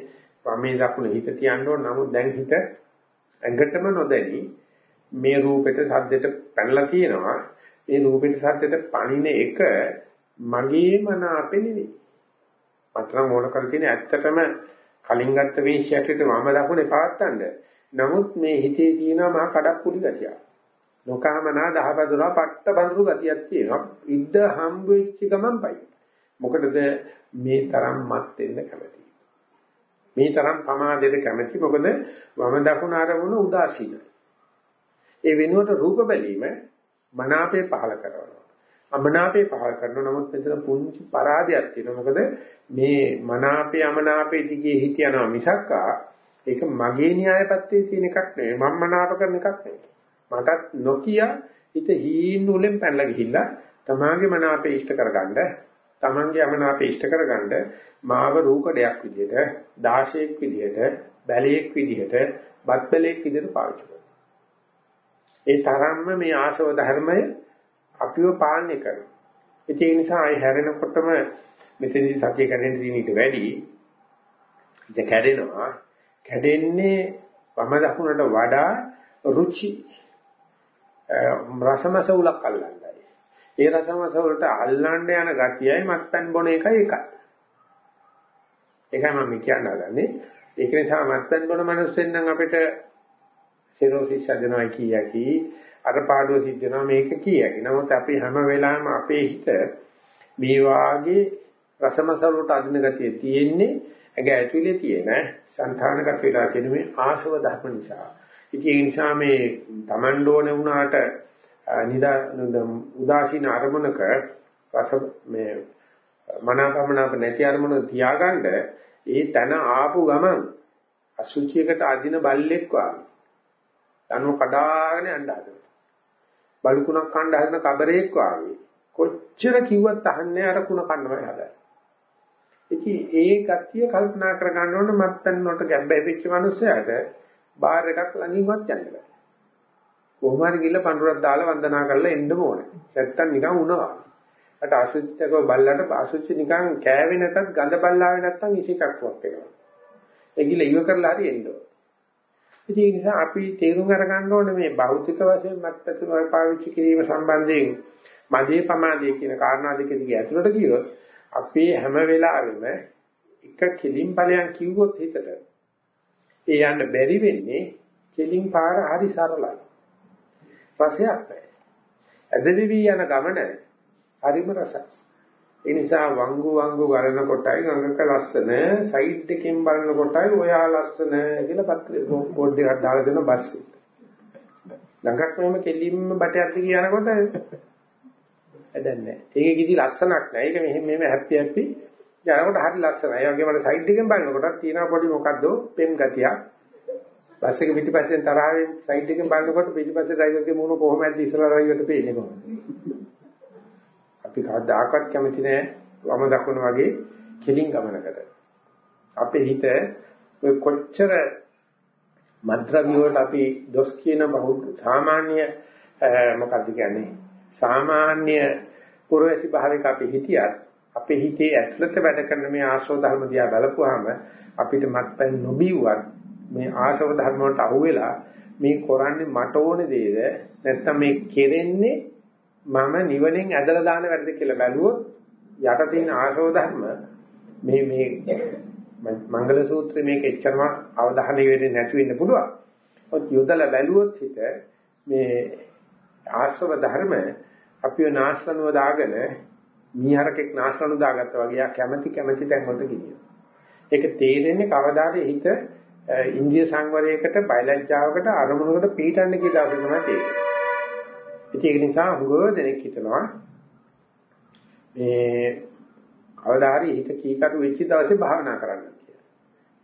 වමේ දකුණ හිත තියන්න ඕන. නමුත් දැන් හිත ඇඟටම නොදැනි මේ රූපෙට සද්දෙට පැනලා තියෙනවා. මේ රූපෙට සද්දෙට පණින එක මගේ මන අපේ නෙවෙයි. මතරම් ඕන කර තියෙන ඇත්තටම කලින් ගත්ත වේශයකට මම දකුණේ පවත්තන්න. නමුත් මේ හිතේ තියෙන මහා කඩක් කුඩි ගතිය. නොකාමනා දහබදුනා පට්ට බඳුරු ගතියක් තියෙනවා. ඉද්ද හම්බ වෙච්ච ගමන් පයි. මොකටද මේ තරම් මත් වෙන්න කැමති. මේ තරම් පමාදයට කැමති මොකද වම දකුණ අරමුණ උදාසීනයි. ඒ වෙනුවට රූප බැලීම මනාපේ පහල කරනවා. අමනාපේ පහල කරනවා. නමුත් මෙතන පුංචි පරාදයක් තියෙනවා. මොකද මේ මනාපේ අමනාපේ දිගේ හිත යනවා මිසක්කා ඒක මගේ න්‍යායපත්‍යයේ තියෙන එකක් නෙවෙයි. මම මනාප කරන එකක් නෙවෙයි. මටත් නොකිය හිත හීන උලෙන් පැනලා ගිහිල්ලා තමාගේ මනාපේ ඉෂ්ට කරගන්න තමන්ගේ යමනාපේ ඉෂ්ට කරගන්න මාව රූකඩයක් විදිහට 16ක් විදිහට බැලේක් විදිහට බත් බැලේක් විදිහට පාවිච්චි කරනවා. ඒ තරම්ම මේ ආශව ධර්මය අපිව පාලනය කරනවා. ඒ නිසා අය හැරෙනකොටම මෙතනදී සතිය කැඩෙන දිනීට වැඩි ඉත කැඩෙනවා. කැඩෙන්නේ වම දකුණට වඩා රුචි රසමස උලක් අල්ලන්නයි. ඒ රසමස වලට අල්ලන්න යන ගතියයි මත්පැන් බොන එකයි එකයි. ඒකයි මම කියන්න හදන්නේ. ඒක නිසා මත්පැන් බොන මිනිස්සුන් නම් අපිට සිරෝසිස් හදනවා කිය යකි අර පාඩුව සිද්ධ වෙනවා මේක කිය යකි. නමුත් අපි හැම වෙලාවෙම අපේ හිත මේ වාගේ රසමසලට අදින ගතිය තියෙන්නේ ඇඟ ඇතුලේ තියෙන సంతానගත වෙලා තියෙන මේ ආශව ධර්ම නිසා. ඉතින් ඒ නිසා මේ Tamand ඕන වුණාට නිදා උදාසීන අරමුණක රස මේ මනාපමනාප නැති අරමුණ තියාගන්න ඒ තන ආපු ගමන් අසුචියකට අදින බල්ලෙක් වගේ දනුව කඩාගෙන යන්න හදනවා. බලුකුණක් කන්න හදන කබරේක් වාගේ කොච්චර කිව්වත් අහන්නේ අර කුණ කන්නමයි හදන්නේ. ඉතින් ඒ ගතිය කල්පනා කර ගන්න ඕන මත්තන් වලට ගැඹැවිච්ච මිනිස්සයාට බාර් එකක් ළඟින්වත් යන්න බෑ. කොහොම හරි ගිහලා පඳුරක් දාලා වන්දනා කරලා එන්න ඕනේ. නැත්තම් නිකන් උනවා. අට අසුචිතක බල්ලට අසුචි නිකන් කෑවේ නැතත් ගඳ බල්ලාවේ නැත්තම් ඉසිකක් වක් වෙනවා. ඒ ගිහලා ඉව කරලා හරි එන්න ඕනේ. ඉතින් ඒ නිසා අපි තේරුම් අරගන්න ඕනේ මේ භෞතික වශයෙන් මත්පැතුම පාවිච්චි කිරීම සම්බන්ධයෙන් මදේ පමාදේ කියන කාරණා දෙක දිගේ ඇතුළට ගියොත් අපේ හැම වෙලාවෙම එක කෙලින් ඵලයන් කිව්වොත් හිතට ඒ යන්න බැරි වෙන්නේ කෙලින් පාර හරි සරලයි. රසයක් නැහැ. ඇදලිවි යන ගමන හරිම රසයි. ඒ නිසා වංගු වංගු ගලන කොටයි ගඟක ලස්සන සයිඩ් එකෙන් බලන කොටයි ඔයා ලස්සන කියලා පත්‍රේ බෝඩ් එකක් දාලා දෙන බස් එක. ගඟක් මෙහෙම කෙලින්ම බටයක් දිගේ යනකොට ඇදන්නේ. ඒකේ කිසි ලස්සනක් නැහැ. ඒක මෙහෙම මෙහෙම හැපි හැපි යනකොට හරි ලස්සනයි. ඒ වගේම සයිඩ් එකෙන් බලනකොටත් තියෙනවා පොඩි මොකද්ද පෙම් ගතියක්. බස් එක පිටිපස්සෙන් තරහින් සයිඩ් එකෙන් බලනකොට පිටිපස්සේ ඩ්‍රයිවර්ගේ මූණ කොහොමද ඉස්සරහ ඩ්‍රයිවර්ට පේන්නේ කොහොමද? අපි කවදාකවත් කැමති නෑ වම දකුණ වගේ කෙලින් ගමනකට. අපේ හිත ඔය කොච්චර මද්ද්‍රව්‍ය වලට අපි දොස් කියන බහුත් සාමාන්‍ය මොකක්ද කියන්නේ සාමාන්‍ය පුරවැසි භාවික අපි හිතියත් අපේ හිතේ ඇතුළත වැඩ කරන මේ ආශ්‍රව ධර්ම දිහා බලපුවාම අපිට මත්පැන් නොබියුවත් මේ ආශ්‍රව ධර්ම වලට අහුවෙලා මේ කරන්නේ මට ඕනේ දේද නැත්නම් මේ කෙරෙන්නේ මම නිවනෙන් ඇදලා දාන වැඩද කියලා බැලුවොත් යට තියෙන ආශෝ ධර්ම මේ මේ මංගල සූත්‍රයේ මේක එච්චරම අවධානය වෙන්නේ නැති වෙන්න පුළුවන්. ඔත් යොදලා බැලුවොත් හිත මේ ආශ්‍රව ධර්ම අපිව නාශනව දාගෙන මීහරකෙක් නාශනව දාගත්තා වගේ කැමැති කැමැති තැන් වලට ගෙනියනවා. ඒක තේරෙන්නේ කවදාද හිත ඉන්දිය සංවරයකට බයලජ්ජාවකට අරමුණකට පීඩන්න කියලා තමයි තේරෙන්නේ. ඒක නිසා හුඟව දෙනෙක් හිතනවා මේ කවදා හරි හිත කීකරු වෙච්ච දවසේ භාවනා කරන්න කියලා.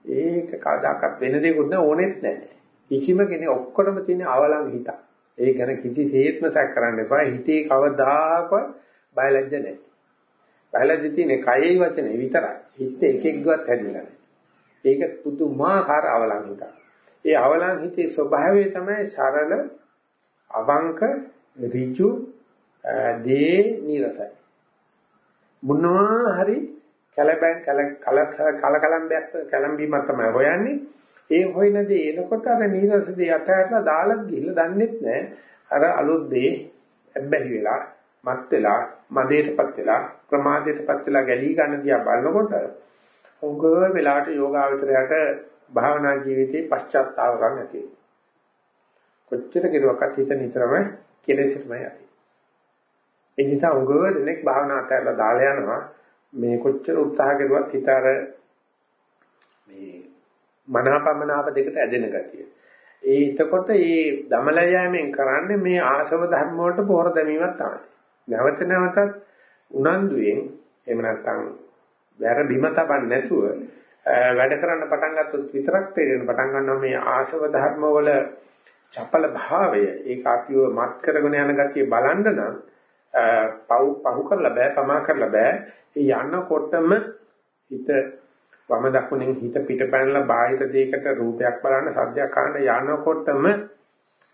ඒක කවදාකවත් වෙන දෙයක්වත් නෑ ඕනෙත් නෑ. කිසිම කෙනෙක් ඔක්කොම තියෙන අවලං හිත. ඒ ගැන කිසිසේත්ම සැක කරන්න එපා. හිතේ කවදාකවත් බයලජ්ජ නෑ. බයලජ්ජ තියෙන්නේ කයයි වචනේ විතරයි. හිත එකෙක්වත් හැදිලා නෑ. ඒක පුදුමාකාර අවලං හිතක්. ඒ අවලං හිතේ ස්වභාවය තමයි සරල අවංක ඍජු දේ නිරසයි. මොනවා හරි කලබැන් කල කල කලම්බයක් කලම්බීමක් තමයි හොයන්නේ. ඒ හොයන දේ එනකොට අර නීරස දේ අතහැරලා දාලා ගිහිල්ලා දන්නෙත් නැහැ. අර අලුත් දේ ඇබ්බැහි වෙලා, මත් වෙලා, මදේටපත් වෙලා, ප්‍රමාදයටපත් වෙලා ගැලී ගන්න දිහා බලනකොට උගව වෙලාවට යෝගාවචරයට භාවනා ජීවිතේ පශ්චාත්තාවකම් ඇති වෙනවා. කොච්චර කෙරුවක්වත් හිත නිතරම කෙලෙසටමයි ඇති. ඒ නිසා උගව දෙනෙක් භාවනා අතහැරලා දාලා යනවා මේ කොච්චර උත්සාහ කරුවත් හිත අර මේ මනාපමනාප දෙකට ඇදෙන ගතිය. ඒ එතකොට මේ දමල යෑමෙන් කරන්නේ මේ ආශව ධර්ම වලට පොහොර දැමීමක් තමයි. නැවත නැවතත් උනන්දුයෙන් එහෙම නැත්නම් වැර බිම තබන්න නැතුව වැඩ කරන්න පටන් ගත්තොත් විතරක් තේරෙන පටන් ගන්නවා මේ ආශව ධර්ම වල චපල භාවය ඒක අපිව මත් කරගෙන යන ගතිය බලන්න නම් පව් පහු කරලා බෑ පමා කරලා බෑ ඒ යනකොටම හිත වම දකුණෙන් හිත පිටපැනලා බාහිර දෙයකට රූපයක් බලන්න සද්දයක් අහන්න යනකොටම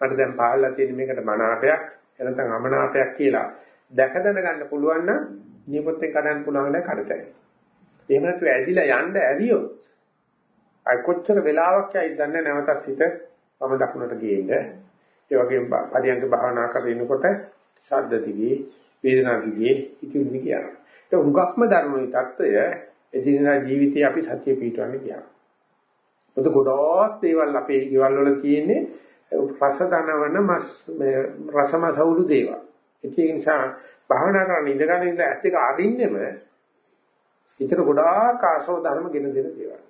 මට දැන් පහළලා තියෙන මේකට මනාපයක් එනතන් අමනාපයක් කියලා දැක දැනගන්න පුළුවන් නම් නියපොත්තෙන් කඩන්න පුළුවන් නේද කඩතයි. එහෙම නැතු ඇදිලා යන්න ඇරියොත් අය කොච්චර වෙලාවක් යයිද දන්නේ නැවතත් හිත වම දකුණට ගේන්න ඒ වගේම පරියන්ක භාවනා කරනකොට ශබ්ද දිගේ වේදනා දිගේ ඉතිරි දිගේ යනවා ඒක හුඟක්ම දරුණුයි தত্ত্বය එදිනෙදා ජීවිතේ අපි සතිය පිටවන්නේ කියනවා. මොකද ගොඩාක් දේවල් අපේ ගෙවල් වල තියෙන්නේ රස දනවන මස් මේ රසමසවුළු දේවල්. ඒක නිසා භාවනා කරන ඉඳගෙන ඉඳලා ඇස් දෙක අරින්නෙම ඊතර ගොඩාක් ආශෝ ධර්ම ගෙන දෙන දේවල්.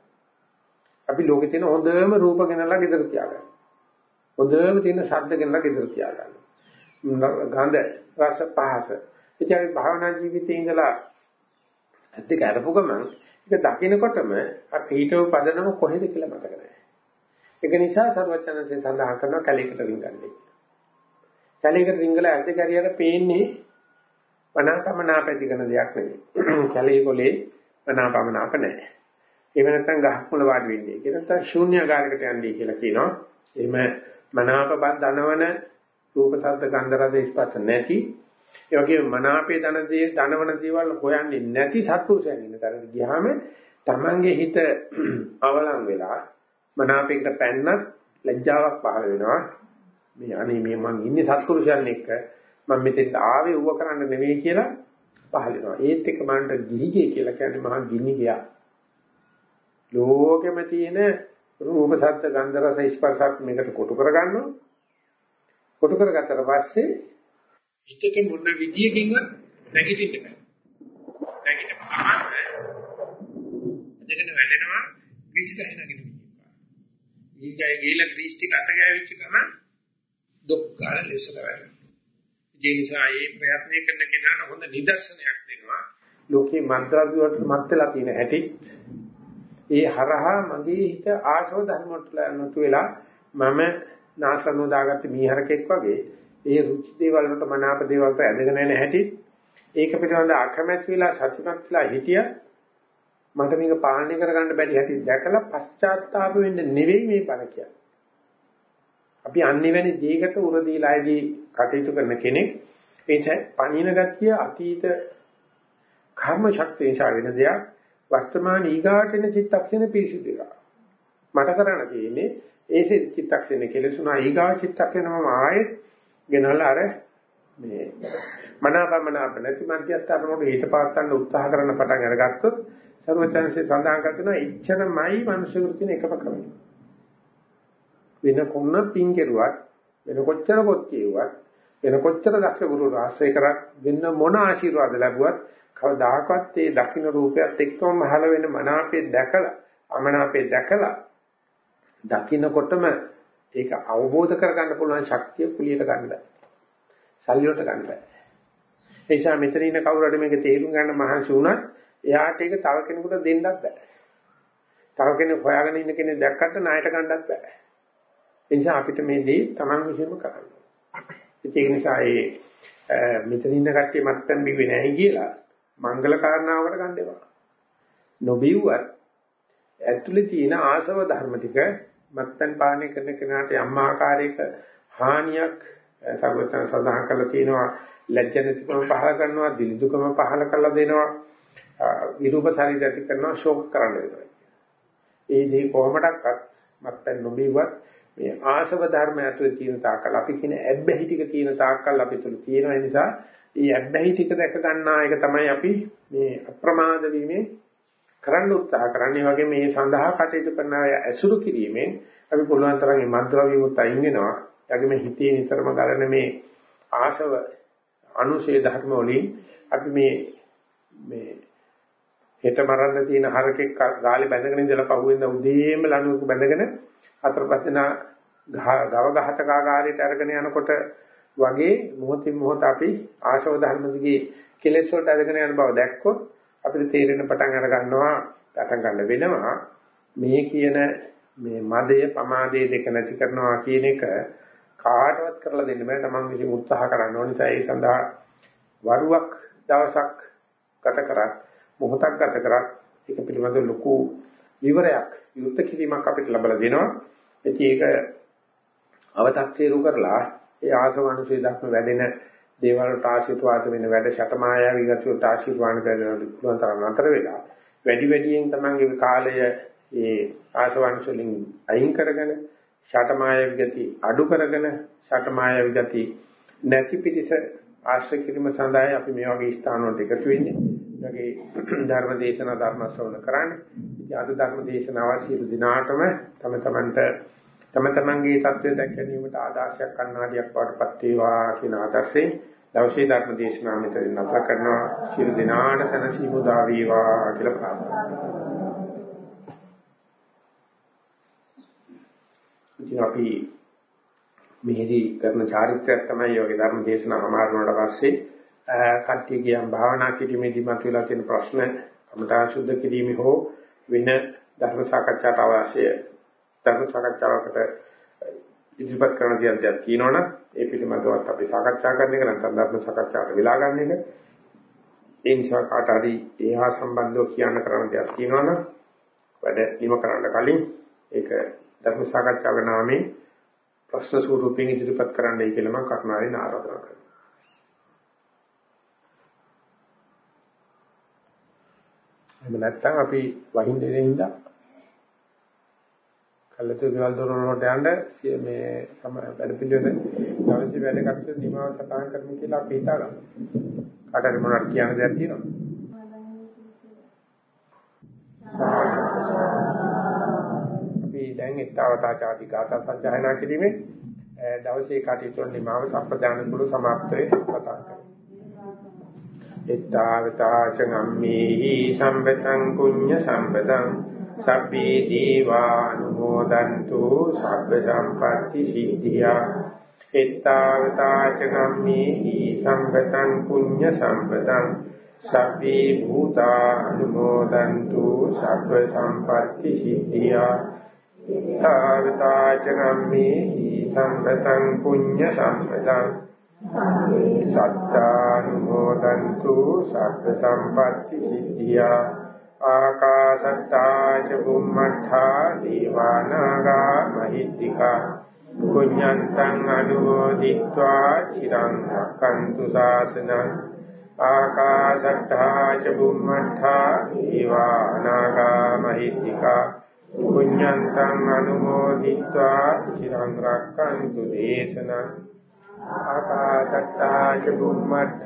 අපි ලෝකේ තියෙන හොඳම රූප ගෙනලා ගෙදර තියාගන්න. හොඳම තියෙන ශබ්ද ගෙනලා ගෙදර තියාගන්න. ගන්ධ රස පහස. ඉතින් අපි භාවනා ජීවිතේ ඉඳලා ඇත්ත කරපු ගමන් ඒක දකිනකොටම අපි හිතව පදනම කොහෙද කියලා මතක නැහැ. ඒක නිසා සර්වචනන්සේ සඳහන් කරනවා කැලේකට රින්ගන්නේ. කැලේකට රින්ගලා ඇත්ත කරියට පේන්නේ වනාකමනා පැතිකන දෙයක් නෙවෙයි. කැලේ කොලේ වනාකමනාප නැහැ. එහෙම නැත්නම් ගහක් මුල වාඩි වෙන්නේ. ඒක නැත්නම් ශූන්‍යagaraකට යන්නේ කියලා කියනවා. එහෙම මනාප බත් දනවන රූප ශබ්ද ගන්ධ රස ස්පර්ශ නැති. ඒ වගේම මනාපේ ධනදී ධනවන දේවල් හොයන්නේ නැති සත්පුරුෂයන් ඉන්න තරට ගියාම Tamange හිත අවලං වෙලා මනාපේකට පැන්නත් ලැජ්ජාවක් පහළ වෙනවා. මේ අනේ මේ මං ඉන්නේ සත්පුරුෂයන් එක්ක. මම මෙතෙන් ආවේ ඌව කරන්න නෙවෙයි කියලා පහළ වෙනවා. ඒත් එක්ක මන්ට ගිහිගේ කියලා කියන්නේ මහා ගිනි ගියා ලෝකෙම තියෙන රූප සත්ත්ව ගන්ධ රස ස්පර්ශත් මේකට කොටු කරගන්නවා කොටු කරගත්තට පස්සේ හිතට මොන විදියකින්වත් නැගිටින්න බෑ. නැගිටින්න දෙකන වැටෙනවා ග්‍රීස් ගහ නැගිටිනවා. ඊගයි ගිහලා ග්‍රීස් ටික අත ගෑවිච්ච ගමන් දුක් කාල ලෙස කරන්නේ. ඒ නිසා මේ ප්‍රයත්න කරන කෙනාට හොඳ නිදර්ශනයක් දෙනවා. ලෝකේ මන්ත්‍රාදි වලට මත් වෙලා තියෙන හැටි. ඒ හරහා මගේ හිත ආශෝ ධර්ම වලට නතු වෙලා මම නාසනෝ දාගත්ත මීහරකෙක් වගේ ඒ රුචි දේවල් වලට මනාප දේවල් වලට ඇදගෙන යන හැටි. ඒක පිළිබඳ අකමැති වෙලා සතුටක් වෙලා හිටිය මට මේක පාලනය කරගන්න බැරි හැටි දැකලා පශ්චාත්තාප වෙන්න නෙවෙයි මේ බණ කියන්නේ. අපි අනිවැනි දෙයකට උර දීලාදී කටයුතු කරන කෙනෙක්. ඒ පණින ගතිය අතීත කර්ම ශක්තිය නිසා වෙන දෙයක්. වර්තමාන ඊගාටෙන චිත්තක්ෂණ පිරිසිදු වෙනවා. මට කරන්න තියෙන්නේ ඒ චිත්තක්ෂණ කෙලසුනා ඊගා චිත්තක්ෂණ මම ආයෙත් ගෙනල්ලා අර මේ මනාපමනාප නැති මධ්‍යස්ථ අරමුණු හිත පාත්තන්න උත්සාහ කරන පටන් අරගත්තොත් සර්වචන්සේ සඳහන් කරනවා ඉච්ඡනමයි මනුෂ්‍ය වෘත්තින එකම ක්‍රමය. වෙන කොන්න පින් කෙරුවත් වෙන කොච්චර පොත් කියුවත් වෙන කොච්චර දක්ෂ ගුරු රාශ්‍රය කරත් වෙන මොන ආශිර්වාද ලැබුවත් කවදාකවත් ඒ දකින්න රූපයත් එක්කම මහල වෙන මනාපේ දැකලා අමනාපේ දැකලා දකින්නකොටම ඒක අවබෝධ කරගන්න පුළුවන් ශක්තිය පුලියට ගන්න බෑ. සල්ලියට ගන්න බෑ. ඒ නිසා මෙතන ඉන්න කවුරු හරි මේක තේරුම් ගන්න මහන්සි වුණත් එයාට ඒක තව කෙනෙකුට දෙන්නත් බෑ. තව කෙනෙක් හොයාගෙන ඉන්න කෙනෙක් දැක්කට ණයට ගන්නත් බෑ. ඒ නිසා අපිට මේ දේ Taman විසින්ම කරන්න. ඒක නිසා ඒ මෙතන ඉන්න කට්ටිය මත්තන් බිව්වේ නැහැ කියලා මංගල කාරණාවකට ගන්න එපා. නොබිව්වත් ඇතුලේ තියෙන ආසව ධර්ම ටික මත්තන් පානය කරන කෙනාට යම් ආකාරයක හානියක් සර්වතන සඳහන් කරලා තියෙනවා ලැජ්ජ නැතිකම පහල කරනවා දිලිදුකම පහල කරලා දෙනවා විරූප ශරීර ඇති කරනවා ශෝක කරන්න වෙනවා. ඒ දේ කොහොමඩක්වත් මත්තන් නොබිව්වත් මේ ආශව ධර්ම ඇතුලේ තියෙන තාකල් අපි කියන ඇබ්බැහි ටික තියෙන තාකල් අපි තුල තියෙන නිසා මේ ඇබ්බැහි ටික දැක ගන්නා එක තමයි අපි මේ අප්‍රමාද වීමේ කරන්න උත්සාහ කරන්නේ වගේ මේ සඳහා කටයුතු කරන අය ඇසුරු කිරීමෙන් අපි පුළුවන් තරම් මේ මද්ද්‍රව්‍යමුත් අයින් වෙනවා. ඒගොම හිතේ නිතරම ගලන මේ ආශව අනුශේ ධර්ම වලින් අපි මේ මේ හෙට මරන්න තියෙන හරකෙක් ගාලේ බැඳගෙන ඉඳලා පහුවෙන්ද උදේම ලණුවක බැඳගෙන හතර පහ දෙනා ගව ගහතකාගාරයට අරගෙන යනකොට වගේ මොහොතින් මොහොත අපි ආශව ධර්ම දිගේ කෙලෙස් වලට අරගෙන යන බව දැක්කොත් අපිට තේරෙන පටන් අර ගන්නවා පටන් ගන්න වෙනවා. මේ කියන මේ මදය පමාදයේ දෙක නැති කරනවා කියන එක කාටවත් කරලා දෙන්න බෑ. තමන් විසින් උත්සාහ කරන්න ඕන නිසා ඒ සඳහා වරුවක් දවසක් ගත කරත් මොහොතක් ගත කරත් ඒක පිළිබඳව ලොකු විවරයක් යුක්ත කිරීමක් අපිට ලැබලා දෙනවා. ඉතින් ඒක අව탁සීරු කරලා ඒ ආසවනුසේ දක්ම වැඩෙන දේවල් වලට ආශිර්වාද වෙන වැඩ ශතමායාවී ගතියට ආශිර්වාද කරන පුළුවන් තරම් අතර වෙලා වැඩි වැඩියෙන් තමන්ගේ කාලය ඒ ආශවංශලින් අයින් කරගෙන ශතමායාවී ගති අඩු කරගෙන ශතමායාවී ගති නැති පිටිස ආශ්‍රය කිරීම සඳහා අපි මේ වගේ ස්ථාන වලට එකතු වෙන්නේ. ඒගොල්ලේ ධර්ම දේශනා ධර්ම ශ්‍රවණ කරන්නේ. ඉතින් අද ධර්ම දේශනාව සියලු දිනාටම තම තමන්ට තම තමන්ගේ தත්ත්වය දැක ගැනීමට ආදර්ශයක් කන්නාඩියක් වඩපත් වේවා කියන ආදර්ශයෙන් දවසේ ධර්ම දේශනාව මෙතනින් නැවත කරනවා ශිරු දිනාට සනසීම උදා වේවා කියලා ප්‍රාර්ථනා කරනවා. ඉතින් අපි මෙහිදී කරන චාරිත්‍රයක් තමයි යෝගී ධර්ම දේශනාව සමාරණයට පස්සේ කට්ටිය කියන් භාවනා කිරීමේදී මතුවලා තියෙන ප්‍රශ්න කමඨා සුද්ධ කිරීම හෝ වෙන ධර්ම සාකච්ඡාට අවශ්‍ය ධර්ම සාකච්ඡාවකට ඉදිරිපත් කරන දේවල් තියෙනවනම් ඒ පිළිබඳවත් අපි සාකච්ඡා කරන එක නැත්නම් ධර්ම සාකච්ඡාවට වෙලා ගන්න එක ඒ නිසා කාට හරි ඒහා සම්බන්ධව කියන්න කරන්න දෙයක් තියෙනවනම් වැඩ නිම කරන්න කලින් ඒක ධර්ම සාකච්ඡාවක නාමයෙන් ප්‍රශ්න ස්වරූපයෙන් ඉදිරිපත් කරන්නයි කියලා මම කරුණාවෙන් ආරාධනා කරනවා. එහෙම නැත්නම් අපි වහින්නේ ඉඳලා කල්ලතු ගෙවල් දොරවල් වලට යන්න මේ වැඩ පිළිවෙල දවසේ වැඩ කටයුතු නිමාව සටහන් කරමු කියලා අපි හිතාගමු. කාටරි මොනවද කියන්න දෙයක් තියෙනවද? අපි දැන් ඊතාවතා ආදී ගාථා සංජායනා කිරීමේ දවසේ කටයුතු වල නිමාව සම්ප්‍රදාන කුළු සමාප්තේ පටන් ගන්නවා. ඊතාවතා චංගම්මේහි සම්පතං කුඤ්ඤ සම්පතං සබ්බේ දීවානුමෝදන්තු සබ්බ සම්පatti සිද්ධියා. එත්තාවතාච කම්මේහි සම්පතං පුඤ්ඤ සම්පතං. සබ්බේ භූතානුමෝදන්තු සබ්බ සම්පatti සිද්ධියා. එත්තාවතාච කම්මේහි සම්පතං පුඤ්ඤ සම්පතං. සත්තානුමෝදන්තු සබ්බ සම්පatti සිද්ධියා. ආකාශත්තා ච බුම්මඨා දීවානාගා මහිත්‍තිකා පුඤ්ඤන්තං අනුමෝදිत्वा චිරං රක්칸තු සාසනං ආකාශත්තා ච බුම්මඨා දීවානාගා මහිත්‍තිකා පුඤ්ඤන්තං අනුමෝදිत्वा චිරං රක්칸තු දේශනං ආකාශත්තා ච බුම්මඨා